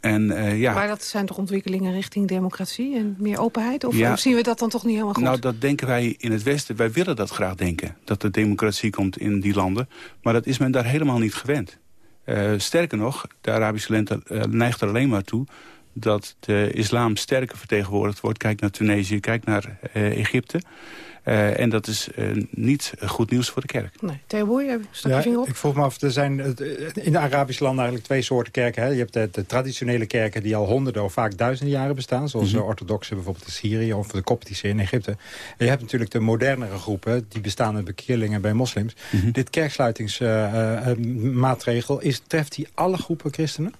En, uh, ja. Maar dat zijn toch ontwikkelingen richting democratie en meer openheid? Of, ja. of, zien we dat dan toch niet helemaal goed? Nou, dat denken wij in het Westen. Wij willen dat graag denken, dat er democratie komt in die landen. Maar dat is men daar helemaal niet gewend. Uh, sterker nog, de Arabische lente uh, neigt er alleen maar toe... dat de islam sterker vertegenwoordigd wordt. Kijk naar Tunesië, kijk naar Egypte. Uh, en dat is uh, niet goed nieuws voor de kerk. Nee. Theo Boer, stak je ja, vinger op? Ik vroeg me af, er zijn in de Arabische landen eigenlijk twee soorten kerken. Hè? Je hebt de, de, traditionele kerken die al honderden of vaak duizenden jaren bestaan. Zoals mm -hmm. de orthodoxe bijvoorbeeld in Syrië of de koptische in Egypte. En je hebt natuurlijk de modernere groepen, die bestaan uit bekeerlingen bij moslims. Mm -hmm. Dit kerksluitingsmaatregel, is, treft die alle groepen christenen?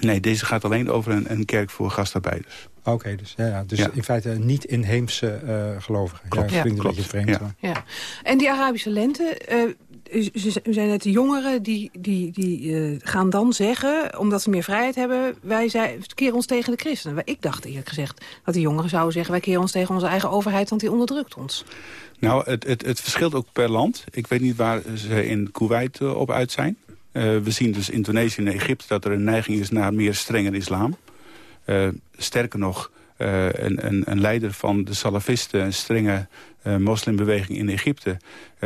Nee, deze gaat alleen over een, een kerk voor gastarbeiders. Oké, okay, dus, ja, ja, dus ja. in feite niet inheemse uh, gelovigen. Klopt, ja, klinkt een beetje vreemd. Ja. Ja. En die Arabische lente, uh, u zijn net de jongeren, die, die, die uh, gaan dan zeggen, omdat ze meer vrijheid hebben, wij zijn, keren ons tegen de christenen. Ik dacht eerlijk gezegd dat die jongeren zouden zeggen, wij keren ons tegen onze eigen overheid, want die onderdrukt ons. Nou, het, het, het verschilt ook per land. Ik weet niet waar ze in Kuwait op uit zijn. Uh, we zien dus in Tunesië en Egypte dat er een neiging is naar meer strenge islam. Uh, sterker nog, uh, een, een, een, leider van de salafisten, een strenge moslimbeweging in Egypte...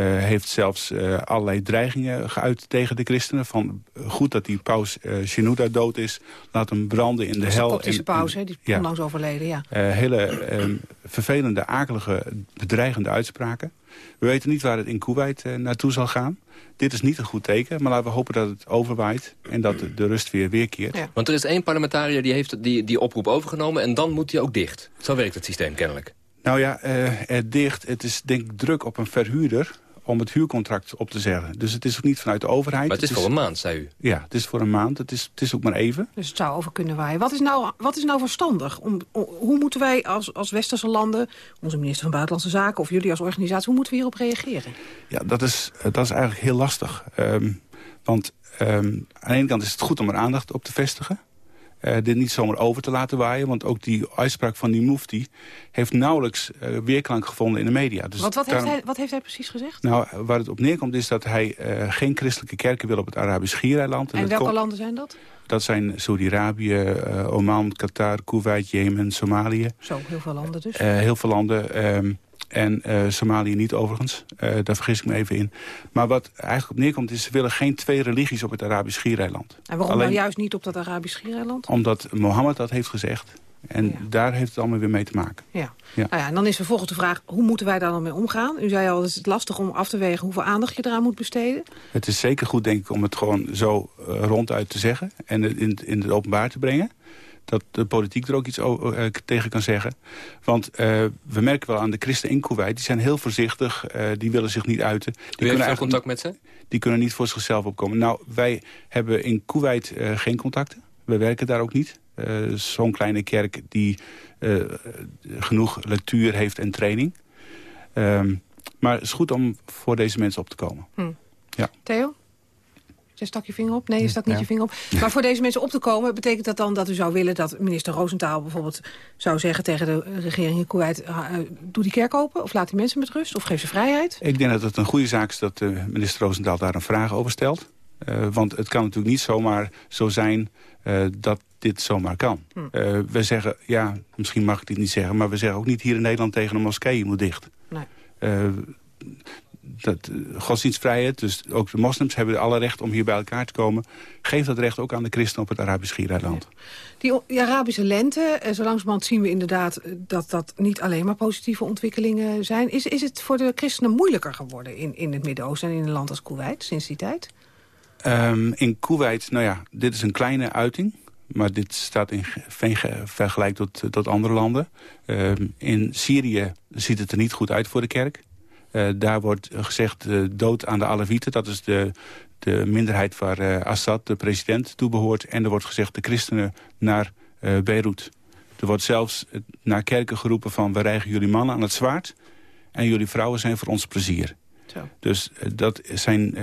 heeft zelfs allerlei dreigingen geuit tegen de christenen. Van goed dat die paus Shenouda dood is, laat hem branden in de hel. De koptische paus, hè, die is ja, onlangs overleden, ja. hele vervelende, akelige, bedreigende uitspraken. We weten niet waar het in Kuwait naartoe zal gaan. Dit is niet een goed teken, maar laten we hopen dat het overwaait... en dat de, de rust weer weerkeert. Ja. Want er is één parlementariër die heeft die, die oproep overgenomen... en dan moet hij ook dicht. Zo werkt het systeem kennelijk. Nou ja, uh, het dicht. Het is denk ik druk op een verhuurder om het huurcontract op te zeggen. Dus het is ook niet vanuit de overheid. Maar het is, het is voor een maand, zei u? Ja, het is voor een maand. Het is, het is ook maar even. Dus het zou over kunnen waaien. Wat is nou, wat is nou verstandig? Om, om, hoe moeten wij als, als westerse landen, onze minister van Buitenlandse Zaken... of jullie als organisatie, hoe moeten we hierop reageren? Ja, dat is, dat is eigenlijk heel lastig. Um, want um, aan de ene kant is het goed om er aandacht op te vestigen. Uh, dit niet zomaar over te laten waaien. Want ook die uitspraak van die mufti heeft nauwelijks uh, weerklank gevonden in de media. Dus wat, wat, daarom, heeft hij, wat heeft hij precies gezegd? Nou, waar het op neerkomt is dat hij uh, geen christelijke kerken wil op het Arabisch Schiereiland. En, en welke landen zijn dat? Dat zijn Saudi-Arabië, Oman, Qatar, Kuwait, Jemen, Somalië. Zo, heel veel landen dus. heel veel landen. Um, en uh, Somalië niet overigens. Uh, daar vergis ik me even in. Maar wat eigenlijk op neerkomt is... ze willen geen twee religies op het Arabisch Schiereiland. En waarom Alleen, dan juist niet op dat Arabisch Schiereiland? Omdat Mohammed dat heeft gezegd. En ja. daar heeft het allemaal weer mee te maken. Ja. ja. Nou ja, en dan is vervolgens de vraag, hoe moeten wij daar dan mee omgaan? U zei al, het is lastig om af te wegen hoeveel aandacht je eraan moet besteden. Het is zeker goed, denk ik, om het gewoon zo uh, ronduit te zeggen. En in, in het openbaar te brengen dat de politiek er ook iets uh, tegen kan zeggen. Want uh, we merken wel aan de christen in Kuwait... die zijn heel voorzichtig, uh, die willen zich niet uiten. Die U kunnen contact met ze? Die kunnen niet voor zichzelf opkomen. Nou, wij hebben in Kuwait geen contacten. We werken daar ook niet. Zo'n kleine kerk die genoeg lectuur heeft en training. Um, maar het is goed om voor deze mensen op te komen. Hm. Ja. Theo? Stak je vinger op? Nee, je stak niet ja. je vinger op. <laughs> Maar voor deze mensen op te komen, betekent dat dan dat u zou willen... dat minister Roosentaal bijvoorbeeld zou zeggen tegen de regering in Kuwait... Uh, doe die kerk open of laat die mensen met rust of geef ze vrijheid? Ik denk dat het een goede zaak is dat uh, minister Roosentaal daar een vraag over stelt. Uh, want het kan natuurlijk niet zomaar zo zijn dat dit zomaar kan. Hm. we zeggen, ja, misschien mag ik dit niet zeggen... maar we zeggen ook niet hier in Nederland tegen een moskee, je moet dicht. Nee dat, uh, godsdienstvrijheid, dus ook de moslims hebben alle recht om hier bij elkaar te komen. Geef dat recht ook aan de christenen op het Arabisch Schiereiland. Die, die, Arabische lente, eh, zo langzamerhand zien we inderdaad dat dat niet alleen maar positieve ontwikkelingen zijn. Is, is het voor de christenen moeilijker geworden in, in het Midden-Oosten en in een land als Kuwait sinds die tijd? Um, in Kuwait, nou ja, dit is een kleine uiting. Maar dit staat in geen vergelijk tot, tot andere landen. Um, in Syrië ziet het er niet goed uit voor de kerk. Uh, daar wordt gezegd uh, dood aan de Alevieten. Dat is de, de minderheid waar uh, Assad, de president, toe behoort. En er wordt gezegd de christenen naar Beirut. Er wordt zelfs naar kerken geroepen van... we rijgen jullie mannen aan het zwaard... en jullie vrouwen zijn voor ons plezier. Zo. Dus dat zijn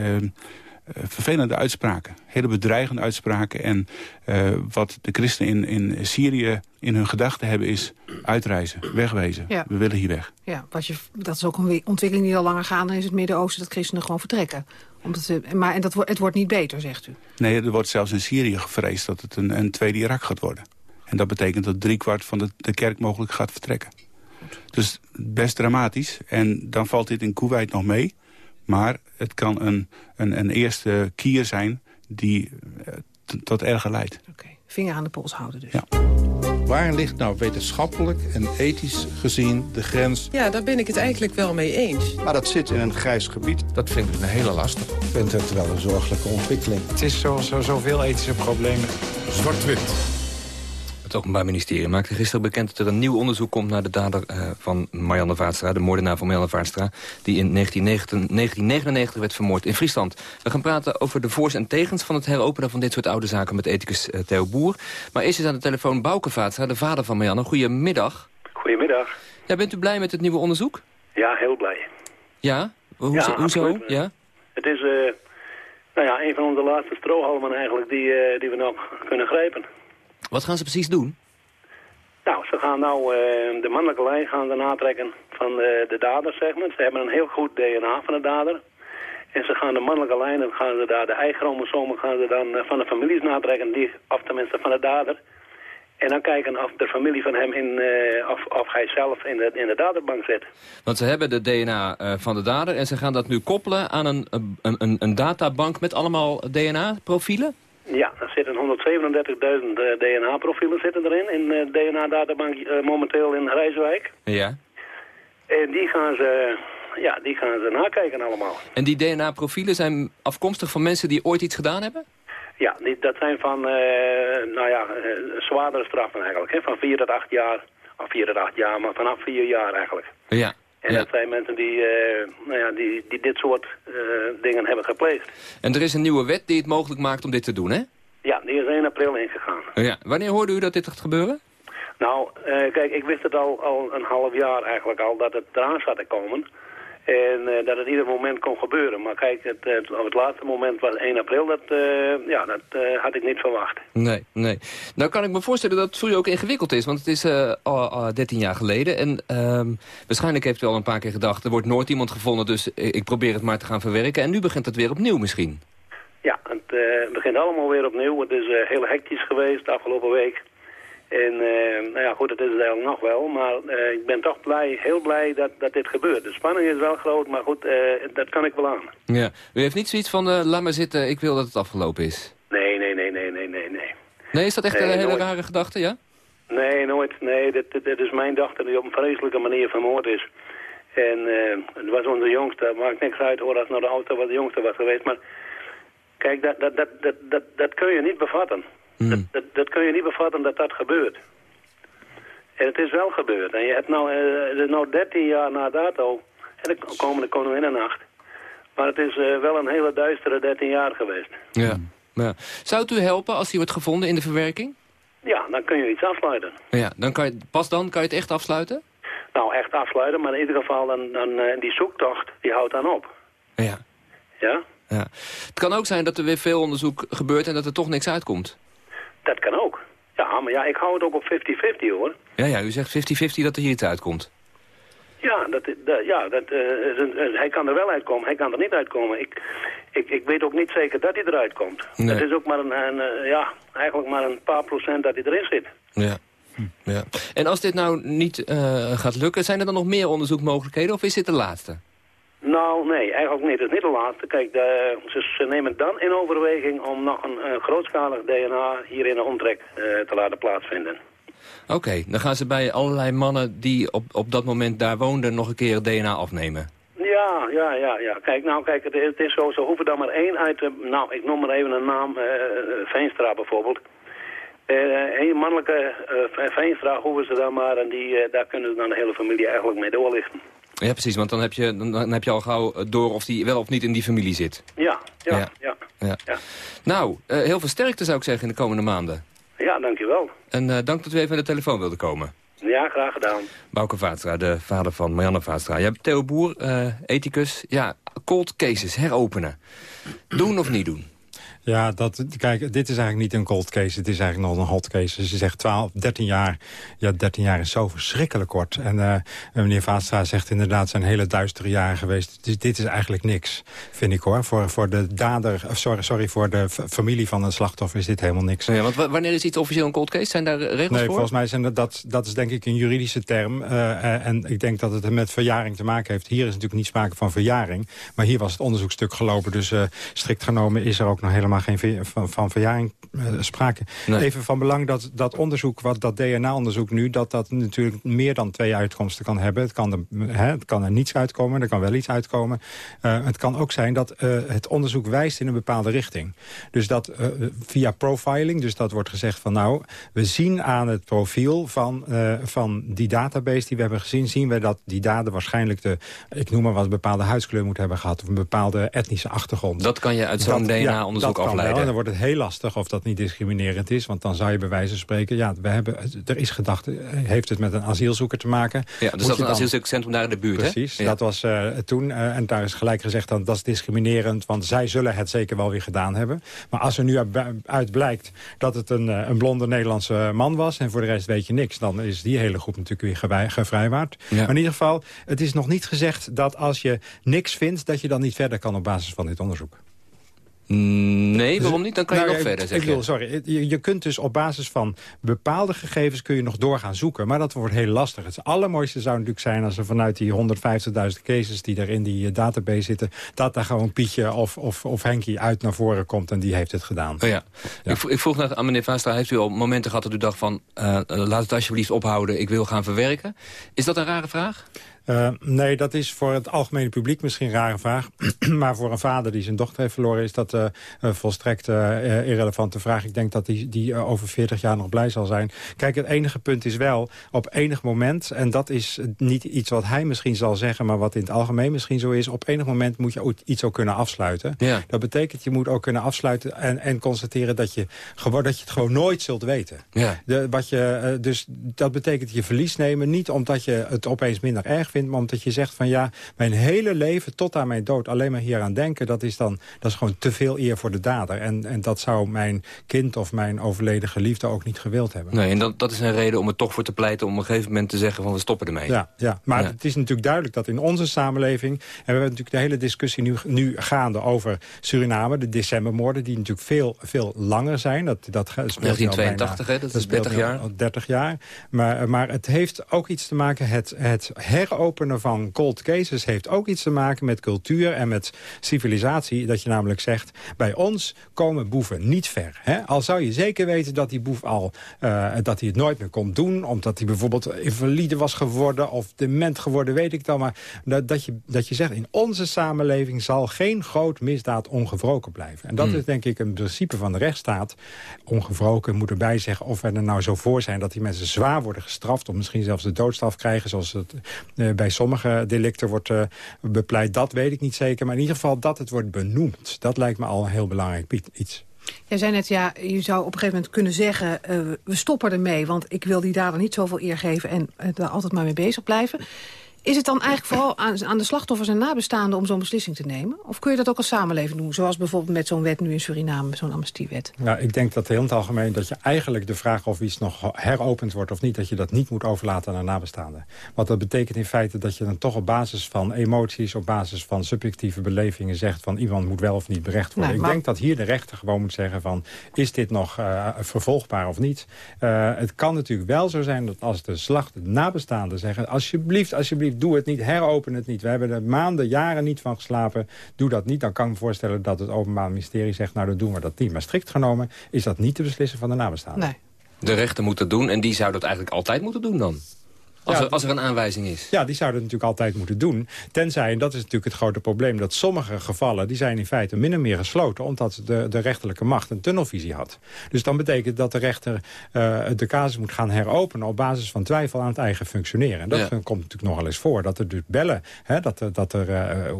vervelende uitspraken. Hele bedreigende uitspraken. En uh, wat de christenen in, in Syrië in hun gedachten hebben is uitreizen, wegwezen. Ja. We willen hier weg. Ja, wat je, dat is ook een ontwikkeling die al langer gaande is in het Midden-Oosten... dat christenen gewoon vertrekken. Omdat ze, maar en dat, het wordt niet beter, zegt u? Nee, er wordt zelfs in Syrië gevreesd dat het een, een tweede Irak gaat worden. En dat betekent dat driekwart van de, de kerk mogelijk gaat vertrekken. Goed. Dus best dramatisch. En dan valt dit in Kuwait nog mee... Maar het kan een, een, een eerste kier zijn die tot erger leidt. Oké, okay. vinger aan de pols houden dus. Ja. Waar ligt nou wetenschappelijk en ethisch gezien de grens? Ja, daar ben ik het eigenlijk wel mee eens. Maar dat zit in een grijs gebied. Dat vind ik een hele lastig. Ik vind het wel een zorgelijke ontwikkeling. Het is zo, zo, zoveel ethische problemen. Zwart-wit. Het Openbaar Ministerie maakte gisteren bekend dat er een nieuw onderzoek komt... naar de dader uh, van Marianne Vaatstra, de moordenaar van Marianne Vaatstra... die in 1999 werd vermoord in Friesland. We gaan praten over de voor's en tegens van het heropenen van dit soort oude zaken... met ethicus uh, Theo Boer. Maar eerst is aan de telefoon Bouke Vaatstra, de vader van Marianne. Goedemiddag. Goedemiddag. Ja, bent u blij met het nieuwe onderzoek? Ja, heel blij. Ja? Hoe, ja, hoezo? Ja? Het is uh, nou ja, een van onze laatste strohalmen eigenlijk die, die we nog kunnen grijpen. Wat gaan ze precies doen? Nou, ze gaan nou uh, de mannelijke lijn gaan ze natrekken van de, de dader, zeg maar. Ze hebben een heel goed DNA van de dader. En ze gaan de mannelijke lijn, en gaan ze daar de eigen gaan ze dan uh, van de families natrekken, die, of tenminste van de dader. En dan kijken of de familie van hem, in, uh, of, of hij zelf in de, in de daderbank zit. Want ze hebben de DNA uh, van de dader en ze gaan dat nu koppelen aan een, een, een, een databank met allemaal DNA-profielen? Ja, er zitten 137.000 DNA-profielen zitten erin, in de DNA-databank uh, momenteel in Rijswijk. Ja. En die gaan ze, ja, die gaan ze nakijken allemaal. En die DNA-profielen zijn afkomstig van mensen die ooit iets gedaan hebben? Ja, die, dat zijn van, uh, nou ja, uh, zwaardere straffen eigenlijk, hè, van 4 tot 8 jaar. Of 4 tot 8 jaar, maar vanaf 4 jaar eigenlijk. Ja. En ja. dat zijn mensen die, uh, nou ja, die, die dit soort uh, dingen hebben gepleegd. En er is een nieuwe wet die het mogelijk maakt om dit te doen, hè? Ja, die is 1 april ingegaan. Ja. Wanneer hoorde u dat dit gaat gebeuren? Nou, uh, kijk, ik wist het al, al een half jaar eigenlijk al dat het eraan zat te komen. En uh, dat het ieder moment kon gebeuren. Maar kijk, het, het, op het laatste moment was 1 april, dat, uh, ja, dat uh, had ik niet verwacht. Nee, nee. Nou kan ik me voorstellen dat het voor u ook ingewikkeld is. Want het is al, al 13 jaar geleden. En ehm, waarschijnlijk heeft u al een paar keer gedacht... er wordt nooit iemand gevonden, dus ik probeer het maar te gaan verwerken. En nu begint het weer opnieuw misschien. Ja, het begint allemaal weer opnieuw. Het is heel hectisch geweest de afgelopen week. En uh, nou ja, goed, dat is het eigenlijk nog wel. Maar uh, ik ben toch blij, heel blij dat, dat dit gebeurt. De spanning is wel groot, maar goed, uh, dat kan ik wel aan. Ja, u heeft niet zoiets van, laat maar zitten, ik wil dat het afgelopen is? Nee, nee, nee, nee, nee, nee. Nee, nee is dat echt een hele nooit. rare gedachte, ja? Nee, nooit. Nee, dit, dit, dit, is mijn dochter die op een vreselijke manier vermoord is. En het was onze jongste. Maakt niks uit hoor, als nou de auto was de jongste was geweest. Maar kijk, dat, dat, dat, dat, dat, dat kun je niet bevatten. Hmm. Dat, dat, dat, kun je niet bevatten dat dat gebeurt. En het is wel gebeurd. En je hebt nou, uh, het is nou 13 jaar na dato. En de komende koninginnennacht. Maar het is uh, wel een hele duistere 13 jaar geweest. Ja. ja. Zou het u helpen als hij wordt gevonden in de verwerking? Ja, dan kun je iets afsluiten. Ja, dan kan je, pas dan kan je het echt afsluiten? Nou, echt afsluiten, maar in ieder geval dan, dan, uh, die zoektocht, die houdt dan op. Ja. Ja? Ja. Het kan ook zijn dat er weer veel onderzoek gebeurt en dat er toch niks uitkomt. Dat kan ook. Ja, maar ja, ik hou het ook op 50-50 hoor. Ja, ja, u zegt 50-50 dat er hier iets uitkomt. Ja, dat, dat, ja dat, uh, hij kan er wel uitkomen, hij kan er niet uitkomen. Ik, ik, ik weet ook niet zeker dat hij eruit komt. Nee. Het is ook maar een, een, ja, eigenlijk maar een paar procent dat hij erin zit. Ja. ja. En als dit nou niet uh, gaat lukken, zijn er dan nog meer onderzoekmogelijkheden of is dit de laatste? Nou, nee, eigenlijk niet. Het is niet de laatste. Kijk, de, ze, ze, nemen dan in overweging om nog een, een grootschalig DNA hier in de omtrek uh, te laten plaatsvinden. Oké, okay, dan gaan ze bij allerlei mannen die op, op dat moment daar woonden nog een keer het DNA afnemen. Ja, ja, ja, ja. Kijk, nou, kijk, het, het is zo, ze hoeven dan maar één uit de, nou, ik noem maar even een naam, uh, Veenstra bijvoorbeeld. Een mannelijke Veenstra hoeven ze dan maar en die, daar kunnen ze dan de hele familie eigenlijk mee doorlichten. Ja, precies, want dan heb je, dan heb je al gauw door of die wel of niet in die familie zit. Ja, ja, ja. ja. ja. ja. Nou, uh, heel veel sterkte zou ik zeggen in de komende maanden. Ja, dankjewel. En uh, dank dat u even aan de telefoon wilde komen. Ja, graag gedaan. Bouke Vaatstra, de vader van Marianne Vaatstra. Ja, Theo Boer, uh, ethicus. Ja, cold cases, heropenen. Doen of niet doen? Ja, dat, kijk, dit is eigenlijk niet een cold case. Het is eigenlijk nog een hot case. Dus je zegt 12, 13 jaar. Ja, 13 jaar is zo verschrikkelijk kort. En uh, meneer Vaatstra zegt inderdaad zijn hele duistere jaren geweest. Dus dit is eigenlijk niks, vind ik hoor. Voor, voor de dader, of sorry, sorry, voor de familie van een slachtoffer is dit helemaal niks. Ja, want wanneer is iets officieel een cold case? Zijn daar regels nee, voor? Nee, volgens mij zijn dat, dat, dat is denk ik een juridische term. Uh, en ik denk dat het met verjaring te maken heeft. Hier is natuurlijk niet sprake van verjaring. Maar hier was het onderzoekstuk gelopen. Dus uh, strikt genomen is er ook nog helemaal geen van, van verjaring uh, sprake. Even van belang dat dat onderzoek, wat dat DNA-onderzoek nu... dat dat natuurlijk meer dan twee uitkomsten kan hebben. Het kan er, hè, het kan er niets uitkomen, er kan wel iets uitkomen. Uh, het kan ook zijn dat uh, het onderzoek wijst in een bepaalde richting. Dus dat via profiling, dus dat wordt gezegd van... nou, we zien aan het profiel van, van die database die we hebben gezien... zien we dat die dader waarschijnlijk de, ik noem maar wat, bepaalde huidskleur moet hebben gehad... of een bepaalde etnische achtergrond. Dat kan je uit zo'n DNA-onderzoek ja, afleiden. Wel, en dan wordt het heel lastig of dat niet discriminerend is. Want dan zou je bij wijze van spreken... ja, we hebben, er is gedacht, heeft het met een asielzoeker te maken. Ja, dus dat is een asielzoekerscentrum daar in de buurt, Precies, hè? dat was uh, toen. Uh, en daar is gelijk gezegd dat dat is discriminerend... want zij zullen het zeker wel weer gedaan hebben. Maar als er nu uit blijkt dat het een, een blonde Nederlandse man was... en voor de rest weet je niks, dan is die hele groep natuurlijk weer gevrijwaard. Ja. Maar in ieder geval, het is nog niet gezegd dat als je niks vindt... dat je dan niet verder kan op basis van dit onderzoek. Nee, waarom niet? Dan kan je nou, nog verder, zeg ik bedoel, sorry. Je, je, kunt dus op basis van bepaalde gegevens kun je nog door gaan zoeken. Maar dat wordt heel lastig. Het allermooiste zou natuurlijk zijn als er vanuit die 150.000 cases die er in die database zitten... dat daar gewoon Pietje of, of, of Henkie uit naar voren komt en die heeft het gedaan. Oh ja. ja. Ik, ik, vroeg naar, aan meneer Vaastra, heeft u al momenten gehad dat u dacht van... Uh, laat het alsjeblieft ophouden, ik wil gaan verwerken. Is dat een rare vraag? Uh, nee, dat is voor het algemene publiek misschien een rare vraag. <clears throat> maar voor een vader die zijn dochter heeft verloren... is dat uh, een volstrekt uh, irrelevante vraag. Ik denk dat die, die over 40 jaar nog blij zal zijn. Kijk, het enige punt is wel, op enig moment... en dat is niet iets wat hij misschien zal zeggen... maar wat in het algemeen misschien zo is... op enig moment moet je iets ook kunnen afsluiten. Ja. Dat betekent, je moet ook kunnen afsluiten... en, en constateren dat je, gewoon, dat je het gewoon nooit zult weten. Ja. De, wat je, dus dat betekent je verlies nemen. Niet omdat je het opeens minder erg vindt maar omdat je zegt van ja, mijn hele leven tot aan mijn dood alleen maar hier aan denken, dat is dan dat is gewoon te veel eer voor de dader. En, en dat zou mijn kind of mijn overleden geliefde ook niet gewild hebben. Nee, en dat, dat is een reden om er toch voor te pleiten om op een gegeven moment te zeggen van we stoppen ermee. Ja, ja. maar ja. het is natuurlijk duidelijk dat in onze samenleving, en we hebben natuurlijk de hele discussie nu, nu gaande over Suriname, de decembermoorden, die natuurlijk veel, veel langer zijn. Dat, dat 1982, bijna, hè? dat is 30 jaar. 30 jaar. Maar, maar het heeft ook iets te maken, het, het heropenen van cold cases heeft ook iets te maken met cultuur en met civilisatie. Dat je namelijk zegt, bij ons komen boeven niet ver. Hè? Al zou je zeker weten dat die boef al uh, dat hij het nooit meer komt doen. Omdat hij bijvoorbeeld invalide was geworden of dement geworden, weet ik dan. Maar dat, dat, je, dat je zegt, in onze samenleving zal geen groot misdaad ongevroken blijven. En dat Hmm. is denk ik een principe van de rechtsstaat. Ongevroken moet erbij zeggen of we er nou zo voor zijn dat die mensen zwaar worden gestraft. Of misschien zelfs de doodstraf krijgen zoals het uh, bij sommige delicten wordt uh, bepleit. Dat weet ik niet zeker. Maar in ieder geval dat het wordt benoemd. Dat lijkt me al een heel belangrijk iets. Jij zei net, ja, je zou op een gegeven moment kunnen zeggen... Uh, we stoppen ermee, want ik wil die dader niet zoveel eer geven... en er altijd maar mee bezig blijven. Is het dan eigenlijk vooral aan, aan de slachtoffers en nabestaanden om zo'n beslissing te nemen? Of kun je dat ook als samenleving doen? Zoals bijvoorbeeld met zo'n wet nu in Suriname, zo'n amnestiewet. Nou, ik denk dat heel in het algemeen dat je eigenlijk de vraag of iets nog heropend wordt of niet, dat je dat niet moet overlaten aan nabestaanden. Want dat betekent in feite dat je dan toch op basis van emoties, op basis van subjectieve belevingen zegt van iemand moet wel of niet berecht worden. Nee, ik denk dat hier de rechter gewoon moet zeggen van is dit nog uh, vervolgbaar of niet? Uh, het kan natuurlijk wel zo zijn dat als de slag de nabestaanden zeggen alsjeblieft, alsjeblieft doe het niet, heropen het niet. We hebben er maanden, jaren niet van geslapen. Doe dat niet. Dan kan ik me voorstellen dat het Openbaar Ministerie zegt... nou, dan doen we dat niet. Maar strikt genomen is dat niet te beslissen van de nabestaanden. Nee. De rechter moet dat doen en die zou dat eigenlijk altijd moeten doen dan? Als, ja, er, als er een aanwijzing is. Ja, die zouden het natuurlijk altijd moeten doen. Tenzij, en dat is natuurlijk het grote probleem... dat sommige gevallen, die zijn in feite min of meer gesloten... omdat de, de rechterlijke macht een tunnelvisie had. Dus dan betekent dat de rechter uh, de casus moet gaan heropenen... op basis van twijfel aan het eigen functioneren. En dat ja. komt natuurlijk nogal eens voor. Dat er dus bellen, hè, dat, dat er uh,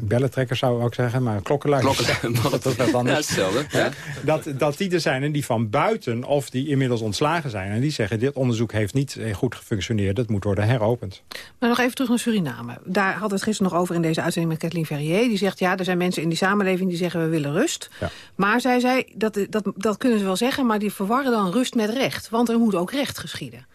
bellentrekkers zou ik ook zeggen... maar klokkenluiders, Klokken, <laughs> dat anders. Ja. Dat, dat die er zijn en die van buiten... of die inmiddels ontslagen zijn... en die zeggen, dit onderzoek heeft niet goed gefunctioneerd dat moet worden heropend. Maar nog even terug naar Suriname. Daar we het gisteren nog over in deze uitzending met Kathleen Verrier. Die zegt, ja, er zijn mensen in die samenleving die zeggen we willen rust. Ja. Maar zij zei, dat, dat, dat kunnen ze wel zeggen, maar die verwarren dan rust met recht. Want er moet ook recht geschieden.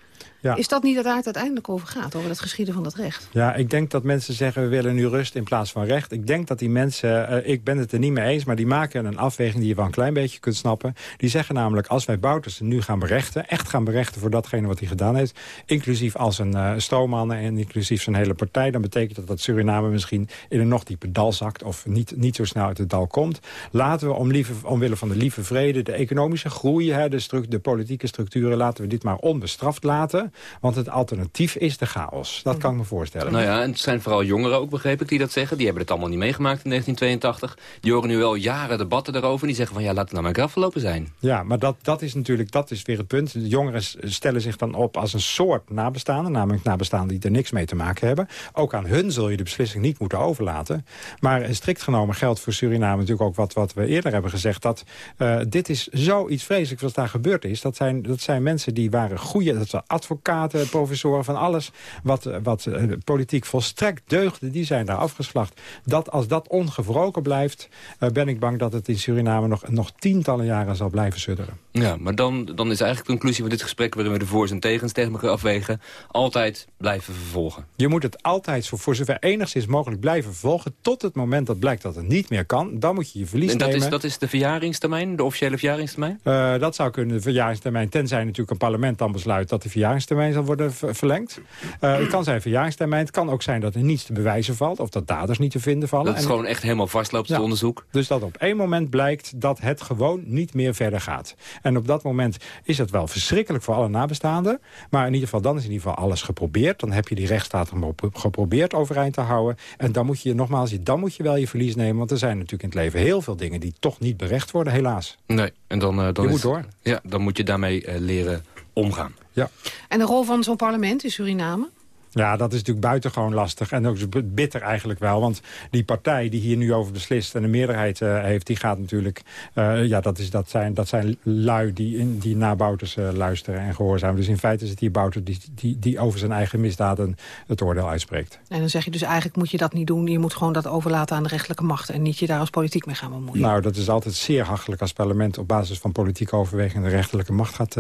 Ja. Is dat niet waar het uiteindelijk over gaat, over het geschieden van dat recht? Ja, ik denk dat mensen zeggen we willen nu rust in plaats van recht. Ik denk dat die mensen, eh, ik ben het er niet mee eens... maar die maken een afweging die je wel een klein beetje kunt snappen. Die zeggen namelijk als wij Boutersen nu gaan berechten... echt gaan berechten voor datgene wat hij gedaan heeft... inclusief als een uh, stroomman en inclusief zijn hele partij... dan betekent dat dat Suriname misschien in een nog dieper dal zakt... of niet, niet zo snel uit het dal komt. Laten we om lieve, omwille van de lieve vrede, de economische groei... Hè, de, de politieke structuren, laten we dit maar onbestraft laten. Want het alternatief is de chaos. Dat kan ik me voorstellen. Nou ja, en het zijn vooral jongeren ook, begreep ik, die dat zeggen. Die hebben het allemaal niet meegemaakt in 1982. Die horen nu wel jaren debatten erover. En die zeggen van, ja, laat het nou maar afgelopen zijn. Ja, maar dat, dat is natuurlijk dat is weer het punt. De jongeren stellen zich dan op als een soort nabestaanden. Namelijk nabestaanden die er niks mee te maken hebben. Ook aan hun zul je de beslissing niet moeten overlaten. Maar strikt genomen geldt voor Suriname natuurlijk ook wat, wat we eerder hebben gezegd. Dat uh, dit is zoiets vreselijks wat daar gebeurd is. Dat zijn, dat zijn mensen die waren goede, dat zijn advocaten, professoren van alles. Wat, wat uh, politiek volstrekt deugde, die zijn daar afgeslacht. Dat, als dat ongebroken blijft, uh, ben ik bang dat het in Suriname nog, nog tientallen jaren zal blijven sudderen. Ja, maar dan, dan is eigenlijk de conclusie van dit gesprek... waarin we de voor's en tegens tegen elkaar afwegen... altijd blijven vervolgen. Je moet het altijd voor, voor zover enigszins mogelijk blijven vervolgen... tot het moment dat blijkt dat het niet meer kan. Dan moet je je verlies en dat nemen. Is, dat is de verjaringstermijn, de officiële verjaringstermijn? Uh, dat zou kunnen, de verjaringstermijn. Tenzij natuurlijk een parlement dan besluit... dat de verjaringstermijn zal worden verlengd. Uh, het kan zijn verjaringstermijn. Het kan ook zijn dat er niets te bewijzen valt... of dat daders niet te vinden vallen. Dat het en gewoon echt helemaal vastloopt, het onderzoek. Dus dat op één moment blijkt dat het gewoon niet meer verder gaat. En op dat moment is het wel verschrikkelijk voor alle nabestaanden. Maar in ieder geval, dan is in ieder geval alles geprobeerd. Dan heb je die rechtsstaat geprobeerd overeind te houden. En dan moet je, nogmaals, dan moet je wel je verlies nemen. Want er zijn natuurlijk in het leven heel veel dingen die toch niet berecht worden, helaas. Nee, en dan, uh, dan je is, moet door. Ja, dan moet je daarmee uh, leren omgaan. Ja. En de rol van zo'n parlement in Suriname? Ja, dat is natuurlijk buitengewoon lastig. En ook bitter eigenlijk wel. Want die partij die hier nu over beslist en de meerderheid uh, heeft... die gaat natuurlijk... Uh, ja, dat, is, dat, zijn, dat zijn lui die, in, die naar Bouters uh, luisteren en gehoorzamen. Dus in feite is het hier Bouters die, die, die over zijn eigen misdaden het oordeel uitspreekt. En dan zeg je dus eigenlijk moet je dat niet doen. Je moet gewoon dat overlaten aan de rechterlijke macht... en niet je daar als politiek mee gaan bemoeien. Nou, dat is altijd zeer hachelijk als parlement... op basis van politieke overwegingen de rechterlijke macht gaat,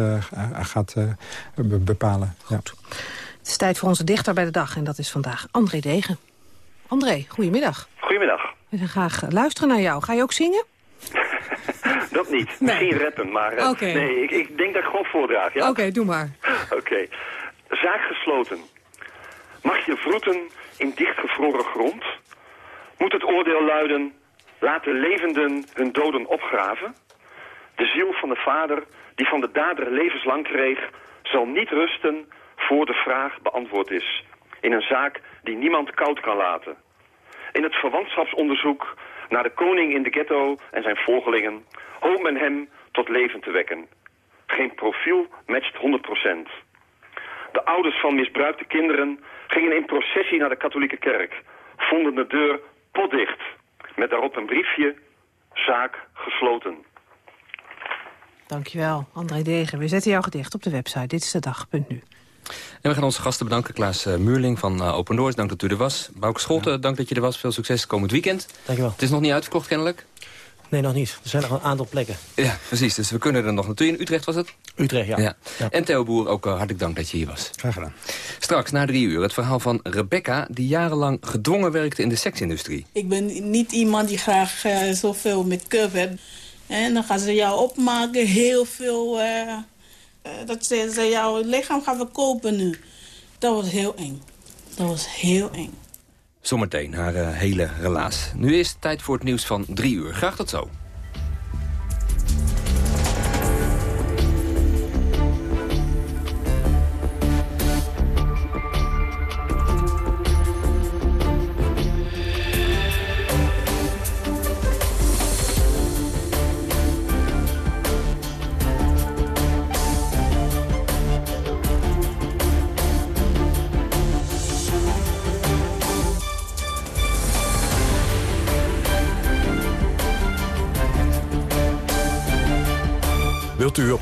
gaat bepalen. Goed. Ja. Het is tijd voor onze dichter bij de dag en dat is vandaag André Degen. André, goedemiddag. Goedemiddag. We gaan graag luisteren naar jou. Ga je ook zingen? <laughs> dat niet. Nee. Misschien rappen, maar uh, okay. nee, ik, ik, denk dat ik gewoon voordraag. Ja? Oké, okay, doe maar. <laughs> Oké. Okay. Zaak gesloten. Mag je vroeten in dichtgevroren grond? Moet het oordeel luiden, laat de levenden hun doden opgraven? De ziel van de vader, die van de dader levenslang kreeg, zal niet rusten voor de vraag beantwoord is. In een zaak die niemand koud kan laten. In het verwantschapsonderzoek naar de koning in de ghetto en zijn volgelingen... hoopt men hem tot leven te wekken. Geen profiel matcht 100%. De ouders van misbruikte kinderen gingen in processie naar de katholieke kerk. Vonden de deur potdicht. Met daarop een briefje, zaak gesloten. Dankjewel, André Degen. We zetten jouw gedicht op de website. Dit is de dag.nu. En we gaan onze gasten bedanken. Klaas uh, Muurling van uh, Open Doors, dank dat u er was. Bouke Scholte, ja. dank dat je er was. Veel succes komend weekend. Dankjewel. Het is nog niet uitverkocht kennelijk? Nee, nog niet. Er zijn nog een aantal plekken. Ja, precies. Dus we kunnen er nog naartoe. In Utrecht was het? Utrecht, ja. ja. ja. En Theo Boer, ook uh, hartelijk dank dat je hier was. Graag gedaan. Straks, na drie uur, het verhaal van Rebecca... die jarenlang gedwongen werkte in de seksindustrie. Ik ben niet iemand die graag uh, zoveel make-up heeft. En dan gaan ze jou opmaken, heel veel... Uh, dat ze, jouw lichaam gaan verkopen nu. Dat was heel eng. Dat was heel eng. Zometeen haar uh, hele relaas. Nu is het tijd voor het nieuws van drie uur. Graag tot zo.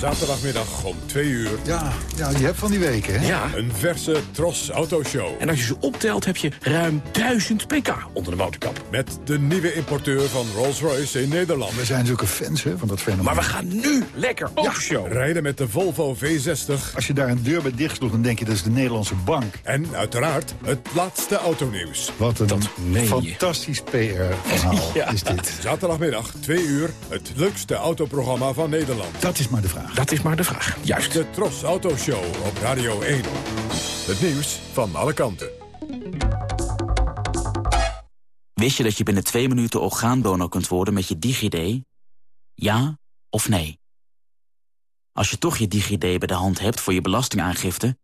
Zaterdagmiddag om 2 uur. Ja, ja, je hebt van die weken, hè? Ja. Een verse Tros Autoshow. En als je ze optelt heb je ruim 1000 pk onder de motorkap. Met de nieuwe importeur van Rolls-Royce in Nederland. We zijn zulke fans hè, van dat fenomeen. Maar we gaan nu lekker autoshow. Rijden met de Volvo V60. Als je daar een deur bij dicht sloeg, dan denk je dat is de Nederlandse bank. En uiteraard het laatste autonieuws. Wat een fantastisch PR-verhaal <laughs> Ja. is dit. Zaterdagmiddag 2 uur. Het leukste autoprogramma van Nederland. Dat is maar de vraag. Dat is maar de vraag. Juist. De Tros Autoshow op Radio 1. Het nieuws van alle kanten. Wist je dat je binnen twee minuten orgaandonor kunt worden met je DigiD? Ja of nee? Als je toch je DigiD bij de hand hebt voor je belastingaangifte...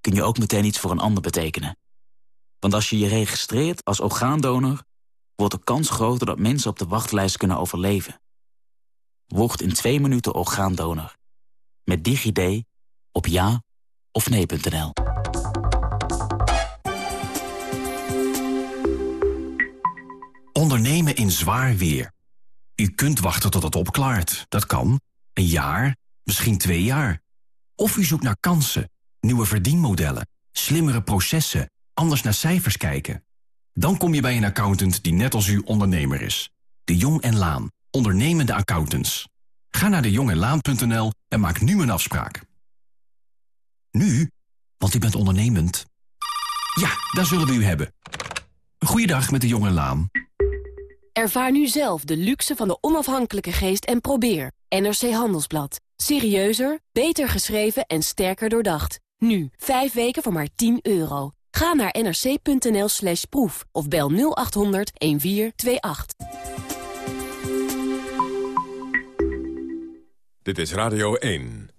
kun je ook meteen iets voor een ander betekenen. Want als je je registreert als orgaandonor... wordt de kans groter dat mensen op de wachtlijst kunnen overleven. Word in twee minuten orgaandonor. Met DigiD op ja of nee.nl. Ondernemen in zwaar weer. U kunt wachten tot het opklaart. Dat kan. Een jaar, misschien twee jaar. Of u zoekt naar kansen, nieuwe verdienmodellen, slimmere processen, anders naar cijfers kijken. Dan kom je bij een accountant die net als u ondernemer is. De Jong en Laan, ondernemende accountants. Ga naar dejongenlaan.nl en maak nu een afspraak. Nu, want u bent ondernemend. Ja, daar zullen we u hebben. Goeiedag met de Jong en Laan. Ervaar nu zelf de luxe van de onafhankelijke geest en probeer. NRC Handelsblad. Serieuzer, beter geschreven en sterker doordacht. Nu, 5 weken voor maar 10 euro. Ga naar nrc.nl slash proef of bel 0800 1428. Dit is Radio 1.